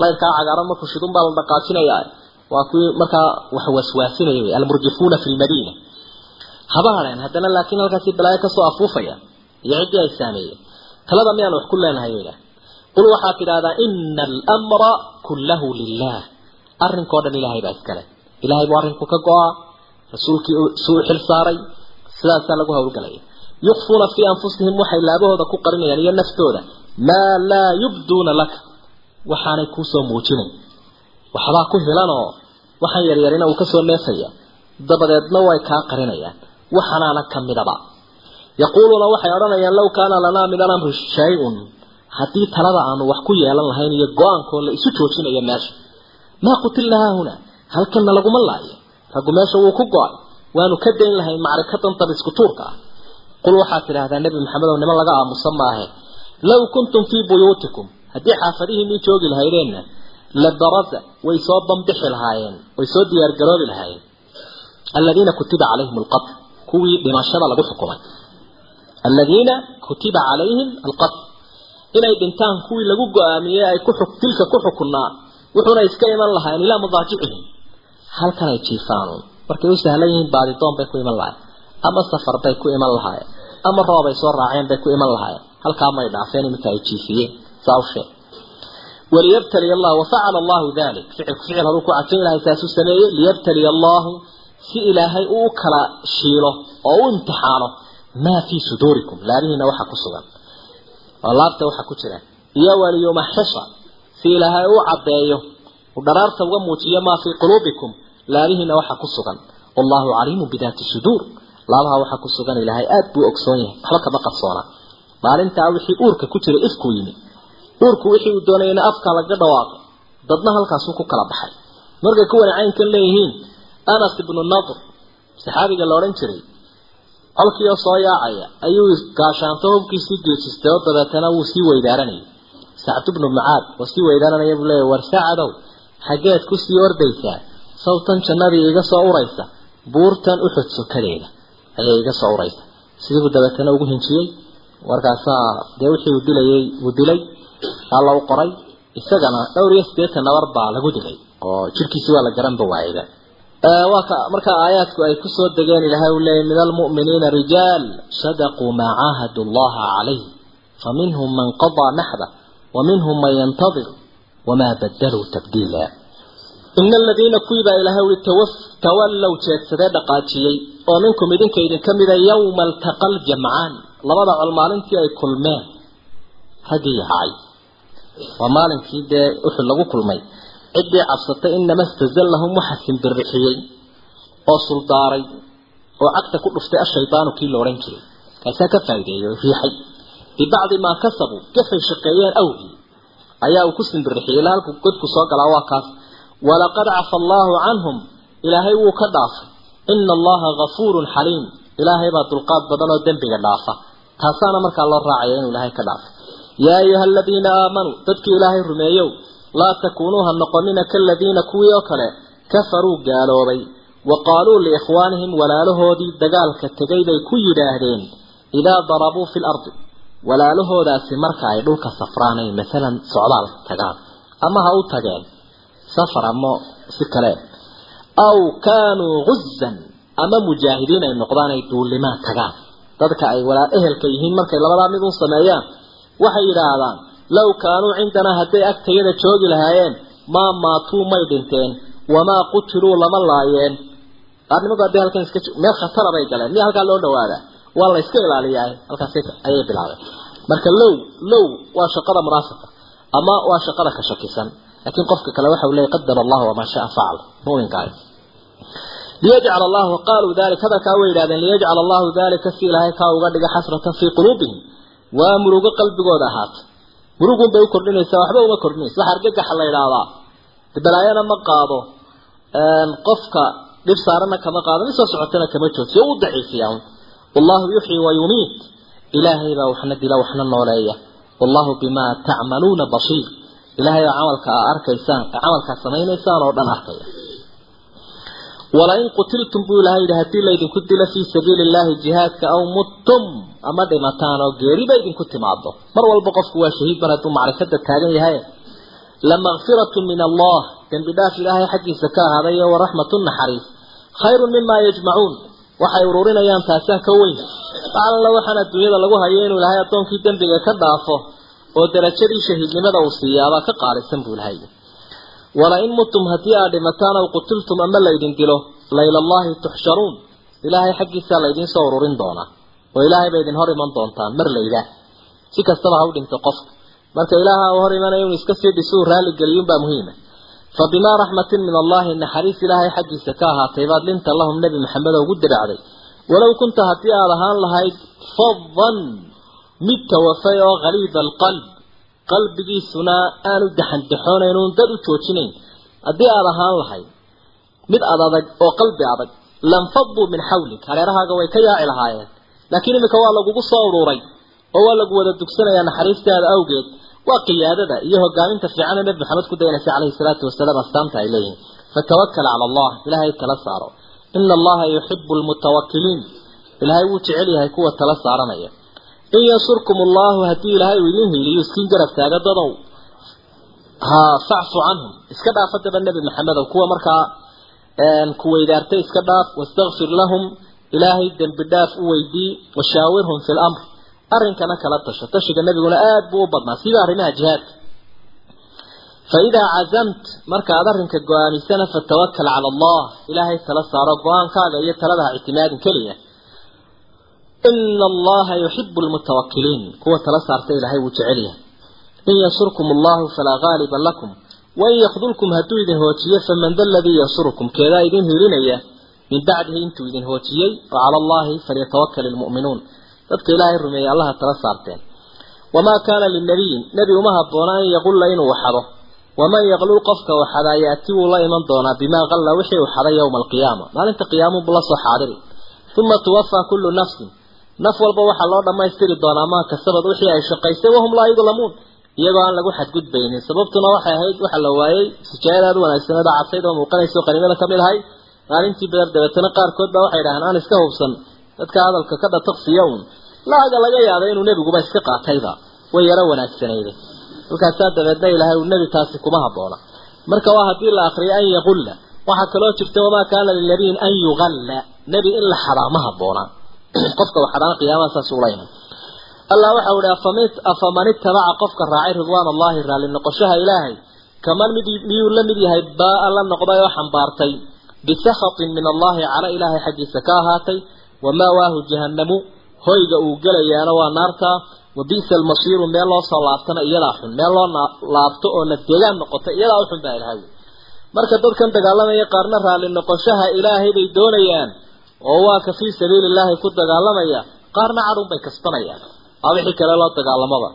layrkaa cagaaran markuu shidunbaa la dhaqaajinaya waa kuwii markaa wax waswaasinaya wey almurjifuuna fi lmadiina haba hadheen haddana laakiin halkaasi balaayo ka soo afuufaya. Iyo ciddii ay saameeyeen. Talada miyaan wax ku leenahay idhaah qul waxaad tidhahdaa ina almra kullahu lilah arrinkao dhan ilaahay baa iskale ilahay buu arrinku ka go'aa. Rasuulkii suu xil saaray. Sidaasaa lagu hawlgalaya yukfuuna fii anfusihim waxay laabahooda ku qarinayaan iyo naftooda. Maa laa yubduuna laka waxaanay kuusoo muujinayn waxbaa ku hilanoo waxaan yaryarina uu ka soo neefaya. Dabadeedna way kaa qarinayaan. Waxanaana ka midaba. Yaquuluuna waxay odhanayaan low kaana lanaa min alamri shay-un. Haddii talada aanu wax ku yeelan lahayn iyo go'aankoo la isu joojinayo meesha. Maa qutilna haahunaa halkanna laguma laayo. Raggu meesha wuu ku go'ay. Waanu ka dayn lahayn macrikadan dabisku tuurka ah. Qul waxaad tidhaahdaa nebi maxamed oo niman laga aamusan maahe low kuntum fii buyuutikum haddii xaafadihiinii joogi lahaydeenna la baraza way soo bambixi lahaayeen way soo diyaargaroobi lahaayeen. Aladiina kutiba calayhim alqatl kuwii dhimashada lagu xukumay aladiina kutiba calayhim alqatl inay dhintaan kuwii lagu go'aamiyey ay dilka ku xukunnaa wuxuuna iska iman lahaayeen ilaa madaajicihim. Halkan ay jiifaanuun markay u sahlan yihiin baadidoon bay ku iman lahayen ama safar bay ku iman lahaayeen. Ama roob ay soo raaceen bay ku iman lahaayeen. Halkaa may dhaafeen iminka ay jiifiyeen saa u sheeg waliyabtaliya allah wafacala allahu dalik ficilku ficil haduu ku cadfan ilahay saasuu sameeyey liyabtaliya allahu si ilaahay uu kala shiilo oo u imtixaano maa fii suduurikum laabihiina waxa ku sugan. Oo laabta waxa ku jira. Iyo waliyumaxisa si ilaahay uu caddeeyo u dharaarta uga muujiyo maa fii quluubikum laabihiina waxa ku sugan. Wallahu caliimu bidaati suduur. Laabaha waxa ku sugan ilaahay aad buu ogsoon yahay. Waxba kama qarsoona maalintaa wixii uurka ku jira ifkuu yimi uurku wixii uu doonayay in afka laga dhawaaqo dadna halkaasuu ku kala baxay. Markay kuwani caynkan leeyihiin anas ibnu nadr saxaabiga la odhan jiray colkii oo soo yaacaya ayuu gaashaanto hubkiisii geejistay oo dabeetana wuu sii weydaaranayay sacd ibnu mucaad oo sii weydaaranaya buu leeyahy war saacadow xaggeed ku sii ordaysaa sawtan jannadii iga soo uraysa buurtan uxud sokadeeda ayay iga soo uraysa. Sidiibuu dabeetana ugu hinjiyey. Markaasaa dee wixii uu dilayay uu dilay taa loo qoray isagana dhowr iyo siddeetan nabar baa lagu dilay oo jirkiisi waa la garanba waayda waa markaa aayaadku ay ku soo degeen ilaahay uu leeyahy min almu'miniina rijaal sadaquu maa caahadu allaha calayh faminhum man qadaa naxda waminhum man yantadir wamaa badaluu tabdiila. In aladiina kuwii baa ilaahay ui tawallow jeegsadee dhaqaajiyey oo minkum idinka idinka mida yowma altaqa aljamcaan labada col maalintii ay kulmeen. Raggii yahay waa maalinkii dee uxud lagu kulmay. Ciddii cabsatay inama istazallahum waxaa simbirixiyey oo suldaaray oo cagta ku dhuftay ashaydaanu kii la odhan jiray. Kaasaa ka faa'iideeyey oo riixay. Bibacdi maa kasabuu gafay shaqeeyeen awgii. Ayaa uu ku simbirixiyey ilaa godku soo galaa waa kaas. Walaqad cafa allaahu canhum ilaahay wuu ka dhaafay. Ina allaha kafuurun xaliim. Ilaahay baa dulqaad badan oo dembiga dhaafa. Taasaana markaa loo raacaya inuu ilaahay ka dhaafay yaa ayuha aladiina aamanuu dadkii ilaahay rumeeyow laa takuunuu ha noqonina kaladiina kuwii oo kale kafaruu gaaloobay wa qaaluu liikhwaanihim walaalahoodii dagaalka tegay bay ku yidhaahdeen idaa darabuu fi lardi walaalahoodaasi marka ay dhulka safraanay masalan socdaal tagaan ama ha u tageen safar ama si kale aw kaanuu guzan ama mujaahidiin ay noqdaan ay duulimaa tagaan dadka ay walaa ehelka yihiin markay labadaa mid u sameeyaan waxay yidhaahdaan low kaanuu cindanaa hadday agtayada joogi lahaayeen maa maatuu may dhinteen wamaa qutiluu lama laayeen. Qaarnimadu hadday halkan iska meel khatara bay galeen. Miya halkaa loo dhawaadaa waa la iska ilaaliyaa halkaas ayay bilaabeen marka low low waa shaqada munaafika ama waa shaqada ka shakisan. Laakiin qofka kale waxa uu leeyay qadar allah wamaa shaa facal muuminkaay liyajcal allahu qaaluu dalik hadalkaa way yidhahdeen liyajcal allahu dalika si ilaahay kaa uga dhiga xasratan fii quluubihim waa murugo qalbigooda ahaata murugun bay u kordhinaysaa waxba uma kordhinaysa. Waxa argagaxa la yidhaahdaa. Balaayana ma qaado. Qofka dhib saarana kama qaado mid soo socotana kama joojiyo u daciifiya wallahu yuxyi wa yumiit. Ilaahay baa waxna dila waxna nooleeya. Wallahu bimaa tacmaluuna basiir. Ilaahay baa camalka aa arkaysaan camalkaa samaynaysaan oo dhan arkaya walain qutiltum buu ilahay yidhi haddii laydinku dilo fii sabiili illahi jihaadka aw muttum ama dhimataan oo geeriba idinku timaado mar walba qofku waa shahiid mar hadduu macrifada taagan yahay. Lamakfiratu min allah dembi dhaaf ilaahay xaggiisa ka ahaaday iyo waraxmatu naxariis. Khayrun mima yajmacuun waxay ururinayaan taasaa ka weyn. Alla waxaan adduunyada lagu hayo inuu ilahay addoonkii dembiga ka dhaafo oo darajadii shahiidnimada uu siiyaabaa ka qaalisan buu ilahay walain mutum haddii aad dhimataan aw qutiltum ama laydin dilo laylallaahi tuxsharuun ilaahay xaggiisaa laydiin soo ururin doonaa oo ilaahay ba idin hor iman doontaan mar layda. Si kastaba ha u dhinto qofka marka ilaaha uu hor imanaya inuu iska sii dhisuu raalligeliyunbaa muhiima fa bimaa raxmatin min allahi naxariis ilaahay xaggiisa ka ahaatay baad linta lahum nebi maxamed oo ugu diracday walow kunta haddii aad ahaan lahayd fadan mid tawafay oo khaliida alqalb qalbigiisuna aanu daxandaxoonayn uun dad u joojinayn. Haddii aada ahaan lahayd mid ad adag oo qalbi adag lanfaduu min xawlik hareerahaaga way ka yaaci lahaayeen. Laakiin iminka waa lagugu soo ururay oo waa lagu wada dugsanayaa naxariistaada awgeed waa qiyaadada iyo hogaaminta fiicana nebi maxamed ku daynaysa caleyhi salaatu wasalaam astaanta ay leeyihiin fatawakal cala allah ilaahay tala saaro. Ina allaha yuxibu lmutawakiliin ilaahay wuu jecel yahay kuwa tala saaranaya in yansurkum allahu haddii ilaahay uu idin hiiliyo iskiin garab taaga dadow ha facfu canhum iska dhaafa daba nebi maxamedow kuwa markaa kuweydaartay iska dhaaf wastakfir lahum ilaahay dembi dhaaf u weydii washaawirhum fi lamr arrinkana kala tasho tashiga nebiguna aada buu u badnaa sida arrimaha jihaadka fa idaa cazamt markaaad arrinka go'aamisana fatawakal cala allah ilaahay tala saaro go'aankaaga iyo taladaha ictimaadin keliya ina allaha yuxibu lmutawakiliin kuwa tala saarta ilaahay wuu jecel yahay. in yansurkum allahu falaa gaaliba lakum wain yakdulkum hadduu idin hoojiyo faman da ladii yansurukum keedaa idin hilinaya min bacdihi intuu idin hoojiyey wa cala allahi falyatawakal ilmu'minuun dadka ilaahay rumeeyey allaha tala saarteen. wamaa kaana linabiyin nebi uma habboona an yaqulla inuu waxado. waman yaqlul qofka waxadaa yaati wuu la iman doonaa bimaa qalla wixii uu xaday yowma alqiyaama. maalinta qiyaamubu la soo xaadiri. uma tuwafaa kullu nafsin naf walba waxaa loo dhammaystiri doonaa maa kasabad wixii ay shaqaysay wahum laa yudlamuun. Iyagoo aan lagu xadgudbaynin. Sababtuna waxay ahayd waxa la waayey sijaayadaad wanaagsanada cadsayd oo muuqanayso qaniimada ka mid ahay. Maalintii badar dabeetana qaarkood baa waxay dhahaan aan iska hubsan. Dadka hadalka ka dhataqsiya uun laaga laga yaabay inuu nebiguba iska qaatayba. Way yaro wanaagsanayday halkaasaa dabeedna ilaahay uu nebi taasi kuma habboona. Marka waa haddii la akriyo an yaqulla waxaa kaloo jirta wamaa kaana linabiyin an yugalla nebi in la xadaa ma habboona qofka waxadaan qiyaamaha saas iman allah waxa uu ihi afaman itabaca qofka raacay ridwaan allahi raalli noqoshaha ilaahay. Kaman mid miyuu la mid yahay? Baa la noqday oo xambaartay. Bisakhatin min allahi cala ilaahay xaggiisa ka ahaatay. Wamaawaahu jahannamu. Hoyga uu gelayaana waa naarta. Wa bi'sa almasiiru meel loo soo laabtana iyadaa xun. Meel loo laabto oo la degaan noqota iyadaa u xun baa ilahay marka dadkan dagaalamaya qaarna raalli noqoshaha ilaahay bay doonayaan oo waa ka fii sabiili illaahi ku dagaalamaya qaarna cadhun bay kasbanayaan waa wixii kale loo dagaalamaba.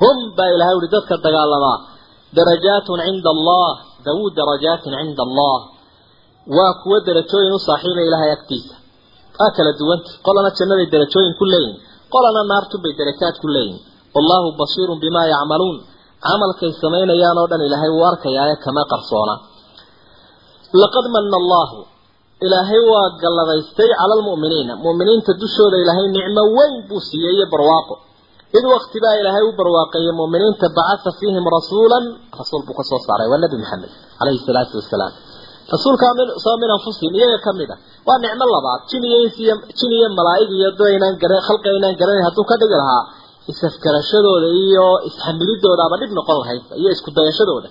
Hum baa ilahay uhi dadka dagaalamaa darajaatun cinda allah dawuu darajaatin cinda allah. Waa kuwo darajooyin u saaxiiba ilaahay agtiisa. Waa kala duwanta qolana jannaday darajooyin ku leeyihiin qolana naartunbay darajaad ku leeyihiin wallahu basiirun bimaa yacmaluun. Camalkay samaynayaan oo dhan ilaahay wuu arkayaaye kama qarsoona. Laqad mana allahu ilaahay waa galladaystay cala almu'miniina. Mu'miniinta dushooda ilaahay nicmo weyn buu siiyey iyo barwaaqo. Id wakti baa ilaahay u barwaaqeeyey mu'miniinta bacatha fiihim rasuulan rasuul buu ka soo saaray waa nebi maxamed calayhi salaatu wasalaam rasuulkaa soo min anfusihim iyaga ka mid a. Waa nicmo labaad jin iyo ins iyo jin iyo malaa'ig iyo daynaan garan khalqi aynaan garanayn hadduu ka dhigi lahaa isafgarashadooda iyo isxamilidoodaaba dhib noqon lahayd iyo isku dayashadooda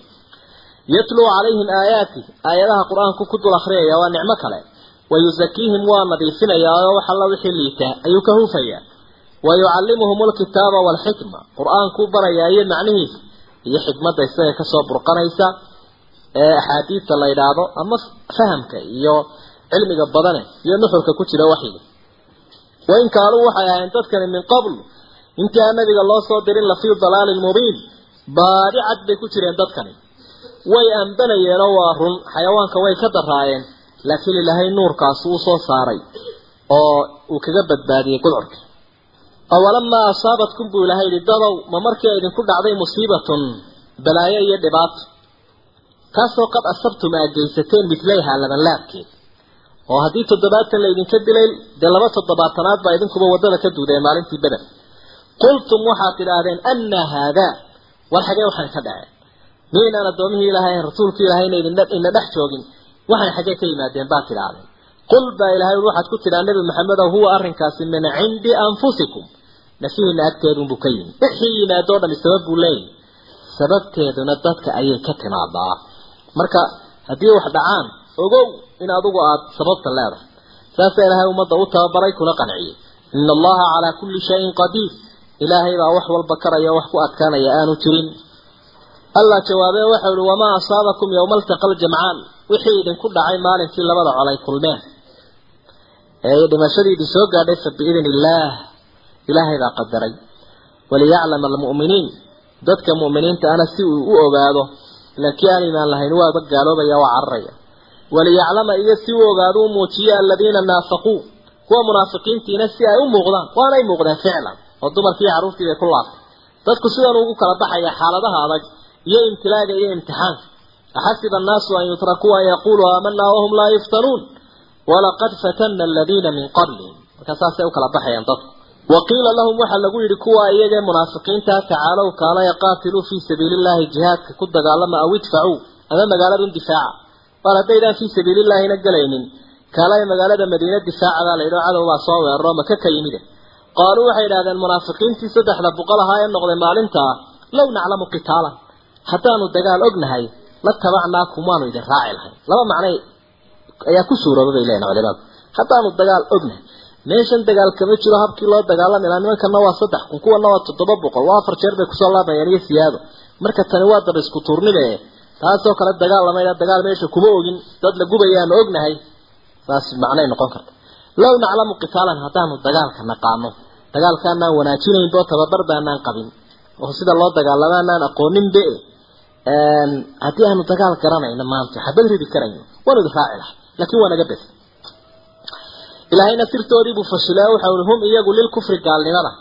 yatluu calayhim aayaati aayadaha qur'aanku ku dul akhriyaya waa nicmo kale. Wa yusakiihim waa nadiifinayaa oo wax alla wixii liitaa ayuu ka huufayaa. Wa yucallimuhum alkitaaba waalxikma qur'aankuu barayaa iyo macnihiisa iyo xikmadda isaga ka soo burqanaysa ee axaadiidta la yidhaahdo ama fahamka iyo cilmiga badane iyo nuxurka ku jira waxyiga. Wain kaanuu waxay ahayn dadkani min qabl intii aan nabiga loo soo dirin lafii dalaalin mubiin baadi cad bay ku jireen dadkani way ambanayeenoo waa run xayawaanka way ka daraayeen laakiin ilaahay nuurkaasi uu soo saaray oo uu kaga badbaadiyey gudcurka awalamaa asaabatkum buu ilaahay yidhi dadow ma markii idinku dhacday musiibatun balaayo iyo dhibaato kaasoo qad asabtum aa geysateen midlayhaa labanlaabkeed. Oo haddii toddobaatan laydinka dilay dee laba toddobaatanaad baa idinkuba waddada ka duudeen maalintii beder qultum waxaad tidhaahdeen anna haadaa war xagee waxaan ka dhaceen miynaan addoomihii ilaahay rasuulkii ilaahayna idina dhex joogin. Waxay xagee ka yimaadeen baad tidhaahdeen qul baa ilahay waxaad ku tidhaa nebi maxamedow huwa arrinkaasi min cindi anfusikum. Nafihiina agteedunbuu ka yimi wixii yimaadoo dhami sabab buu leeyahy sababteeduna dadka ayay ka timaadaa. Marka haddii wax dhacaan ogow in adigu aada sababta leedahay. Saasaa ilaahay ummadda u tababaray kuna qanciyey ina allaha calaa kulli shayin qadiir. Ilaahay baa wax walba karaya wax ku adkaanaya aanu jirin allah jawaabee waxau ihi wamaa asaabakum yowma altaqa ljamcaan wixii idinku dhacay maalinkii labada col ay kulmeen ee dhimashadii idin soo gaadhay fa biidn illaah ilaahay baa qadaray. Waliyaclama almu'miniin dadka mu'miniinta ana si uu u ogaado laakiin aan imaan lahayn waaba gaaloobaya waa cararaya. Waliyaclama iyo si uu ogaado u muujiya aladiina naafaquu. Kuwa munaafiqiintiina si ay u muuqdaan waanay muuqdeen ficlan oo dumarkii carruurtii bay ku laaftay dadku sidan ugu kala baxaya xaaladaha adag iyo imtilaaga iyo imtixaanka. Axasiba annaasu an yutrakuu an yaquluu aamanaa wahum laa yuftanuun walaqad fatana aladiina min qablihim. Markaa saasay u kala baxayaan dadku waqiila lahum waxaa lagu yidhi kuwa iyagee munaafiqiinta tacaalow kaala yaqaatiluu fii sabiili llahi jihaadka ku dagaalama aw idfacuu ama magaaladun difaaca mar haddaydaan fii sabiilillaahina gelaynin kaalay magaalada madiine difaaca la yidhi oo cadow baa soo weeraro maka ka yimide qaaluu waxay idhahdeen munaafiqiintii saddexda boqol ahaa ee noqday maalintaa low naclamu qitaalan haddaanu dagaal ognahay la tabacnaakum waanu idin raaci lahay. Laba macnay ayaa ku suurooba bay leeyihiin culimadu haddaanu dagaal ognahay meeshan dagaal kama jiro habkii loo dagaalami lahaa nimankana waa saddex kun kuwana waa toddoba boqol waa afar jeer bay ku soo laabayaan iyo siyaado. Marka tani waa daba isku tuurnime taasoo kale dagaal lamayna dagaal meesha kuma ogin dad la gubayaanu ognahay saas macnay noqon karta. Low naclamu qitaalan haddaanu dagaalka naqaano. Dagaalkaanaan wanaajinaynbo tababar baanaan qabin. Oo sida loo dagaalamaanaan aqooninbe haddii aanu dagaal garanayno maanta xabad ridi karayno waanu idin raaci lahay laakiin waa naga bes ilaahayna sirtoodii buu fashilay waxau ihi hum iyagu lilkufri gaalnimada.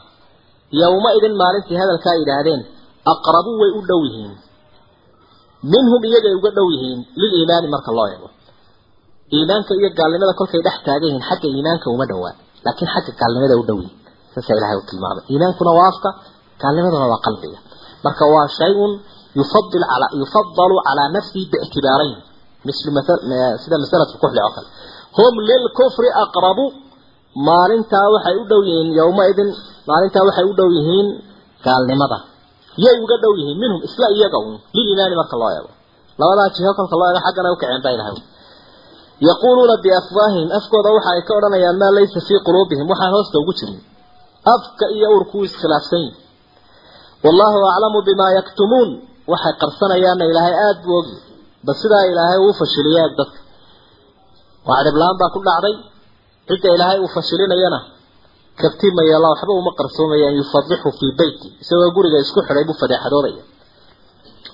Yowma maalintii hadalkaa yidhaahdeen aqrabuu way u dhow yihiin. Minhum iyagay uga dhow yihiin liliimaani marka loo eego. Iimaanka iyo gaalnimada kolkay dhex taagan yihiin xagga iimaanka uma dhowaa laakiin xagga gaalnimada u dhow yihiin saasa ilahay u tilmaamay. Iimaankuna waa afka gaalnimaduna waa qalbiga. Marka waa shay-un yufadil ala yufadalu calaa nafsihi biictibaarayn mislu sida masalatu kuxli oo kale hum lilkufri aqrabu maalintaa waxay u dhow yihiin yowmaidin maalintaa waxay u dhow yihiin gaalnimada yay uga dhow yihiin minhum isla iyaga un liliimaani marka loo eego labadaa jiho kolka loo eego xaggana ukaceen baa ilahay yaquuluuna biafwaahihim afkooda waxa ay ka odhanayaan maa laysa fii quluubihim waxaan hoosta ugu jirin afka iyo urku iskhilaafsan yihiin wallaahu aclamu bimaa yaktumuun waxay qarsanayaanna ilaahay aada buu ogi bal sidaa ilaahay uu fashiliya eg dadka. Waa dhiblaan baa ku dhacday cidda ilaahay uu fashilinayana kabtimayala waxba uma qarsoomayaan yufadixu fii beyti isagoo guriga isku xidhay buu fadeexadoodaya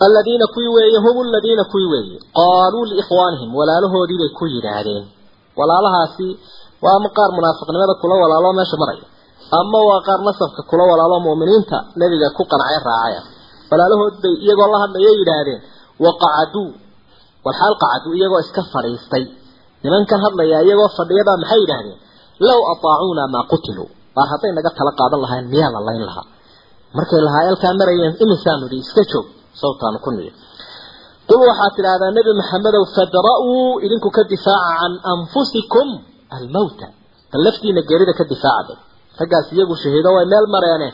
aladiina kuwii weeye hum aladiina kuwii weeye qaaluu liikhwaanihim walaalahoodii bay ku yidhaahdeen. Walaalahaasi waa ama qaar munaafiqnimada kula walaalo meesha maraya ama waa qaar nasabka kula walaalo mu'miniinta nebiga ku qancay raacaya walaalahood bay iyagoo la hadlaya yidhaahdeen waqacaduu. Walxaal qacaduu iyagoo iska fadhiistay. Nimankan hadlaya iyagoo fadhiyabaa maxay yidhaahdeen? Low ataacuuna maa qutiluu waar hadday naga tala qaadan lahayn miyaa la layn lahaa? Markay lahaayalkaa marayeen imisaanu idhi iska joog sawtaanu ku niyo qul waxaad tidhaahdaa nebi maxamedow fadra'uu idinku ka difaaca can anfusikum almawta. Bal laftiina geerida ka difaacada raggaas iyagu shahiido way meel mareene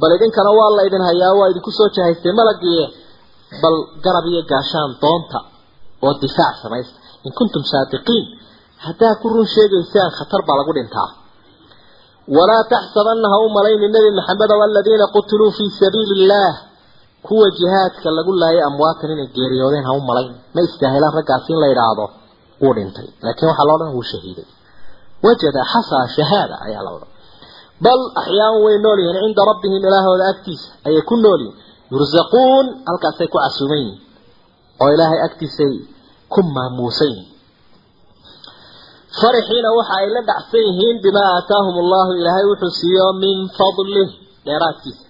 bal idinkana waa la idin hayaa waa idinku soo jahaystay malagiie bal garab iyo gaashaan doonta oo difaac samaysta. In kuntum saadiqiin. Haddaa ku run sheegaysaan khatar baa lagu dhintaa. Walaa taxsabanna ha u malayni nebi maxamedow aladiina qutiluu fii sabiili illaah kuwa jihaadka lagu laayay amwaatan inay geeriyoodeen ha u malayn. Ma istaahilaan raggaasi in la yidhaahdo wuu dhintay. Laakiin waxaa loo dhan wuu shahiiday wajada xasaa shahaada ayaa la odhan bal axyaan way nool yihiin cinda rabbihim ilaahooda agtiisa. Ayay ku nool yihiin yursaquun halkaasay ku casuuman yihiin oo ilaahay agtiisay ku maamuusan yihiin farixiina waxa ay la dhacsan yihiin bimaa aataahum allahu ilaahay wuxuu siiyo min fadlih dheeraadkiisa.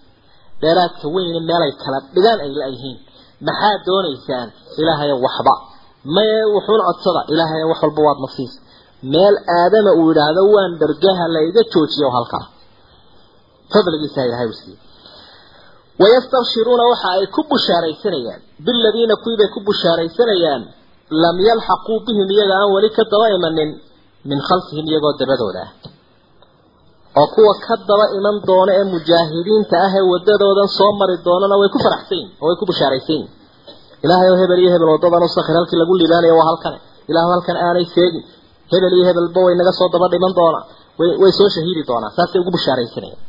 Dheeraadka weyne meelay kala dhigaan ay la-yihiin maxaad doonaysaan? Ilaahayo waxba. Maye wuxuun codsada ilaahayna wax walba waad nasiis meel aadama uu yidhaahdo waan dhargaha layga joojiyo halkaa fadligiisa ilahay u siiye wayastabshiruuna waxa ay ku bushaaraysanayaan. Biladiina kuwiibay ku bushaaraysanayaan lam yalxaquu bihim iyaga aan weli ka daba imanin min khalfihim iyagoo dabadooda ah. Oo kuwa ka daba iman doona ee mujaahidiinta ah ee wadadoodan soo mari doonana way ku faraxsan oo way ku bushaaraysan yihiin ilaahay oo hebel iyo hebel wadadan u halkii lagu liibaanayo waa halkane ilaahu halkan aanay seegin hebel iyo hebelba way naga soo daba dhiman doonaa way way soo shahiidi doonaa saasay ugu bushaaraysanayaan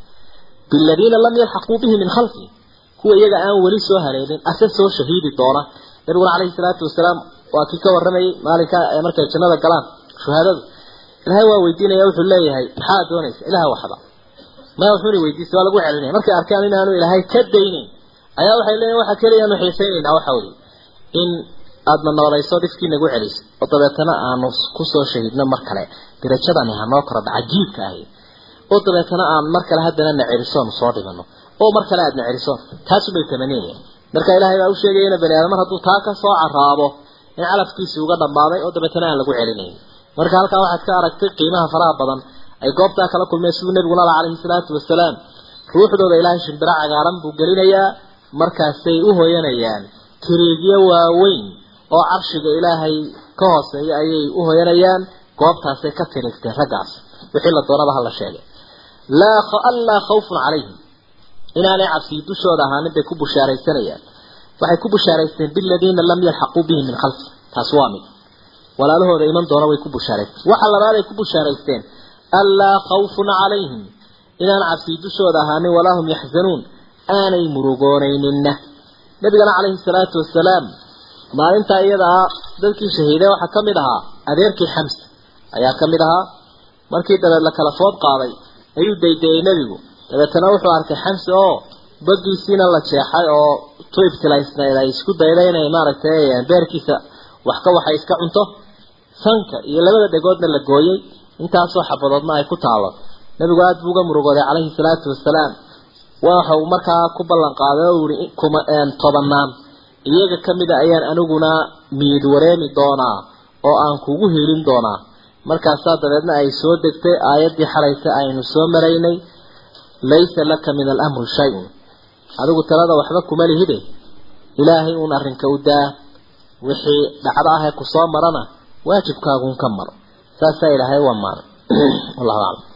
biladiina lam yalxaquu bihi min khalfihim kuwa iyaga aan weli soo haleelin ase soo shahiidi doona. Nabiguna calayhi salaatu wasalaam waa kii ka warramayay maalinka markay jannada galaan shuhaadadu. Ilaahay waa weydiinaya wuxuu leeyahay maxaa doonaysa? Ilaah waxba. Ma wuxuuna weydiisay waa lagu celinaya markay arkaan inaanu ilaahay ka daynayn ayaa waxay leeyihiin waxa keliya aanu waxa weeye in aadna noolayso dhifkii nagu celiso oo dabeetana aanu ku soo shahidno mar kale. Dirajadani hanoo korodha cajiibka ahi oo dabeetana aan mar kale haddana na celisoonu soo dhimano oo mar kale aadna celiso taasubay tamaniyeen marka ilaahay baa u sheegaya ina bani aadam mar hadduu taa ka soo caraabo in calafkiisii uga dhammaaday oo dabeetana aan lagu celinayn. Marka halkaa waxaad ka aragtay qiimaha faraha badan ay goobtaa kala kulmeen siduu nabiguna ala calayhi salaatu wasalaam ruuxdooda ilaahay shimbiro cagaaran buu gelinayaa markaasay u hoyanayaan. Tiriigyo waaweyn oo carshiga ilaahay ka hooseeya ayay u hoyanayaan goobtaasay ka tiriigteen raggaas. Wixii la doonaba hala sheegay allaa khawfun calayhim inaanay cabsii dushooda ahaanin bay ku bushaaraysanayaan. Waxay ku bushaaraysteen biladiina lam yalxaquu bihi min khalfi. Taas waa mid. Walaalahooda iman doona way ku bushaaraysteen. Waxa labaad ay ku bushaaraysteen allaa khawfun calayhim inaan cabsii dushooda ahaanin walaa hum yaxzanuun aanay murugoonayninna. Nabigana calayhi salaatu wasalaam maalintaa iyada ah dadkii shahiiday waxaa ka mid ahaa adeerkii xamsa. Ayaa ka mid ahaa markii dabeed la kala food qaaday ayuu daydayay nebigu. Dabeetana wuxuu arkay xamse oo bagiisiina la jeexay oo tu ibtilaysnayd ay isku dayday inay maaragtay beerkiisa wax ka waxay iska cunto. Sanka iyo labada dhegoodna la gooyey. Intaasoo xabadoodna ay ku taalo. Nebigu aada buu uga murugooday calayhi salaatu wasalaam waxa uu markaa ku ballan qaaday oo yihi kuma tobanaan iyaga ka mida ayaan aniguna miid wareemi doonaa oo aan kugu helin doonaa markaasaa dabeedna ay soo degtay aayaddii xalaysa aynu soo maraynay laysa laka min alamri shay-un. Adigu talada waxba kuma lihide. Ilaahay uun arrinka u daa wixii dhacdo ah ee ku soo marana waajibkaaguun ka maro. Saasaa ilaahay waa maanay [clears throat] wallahu aclam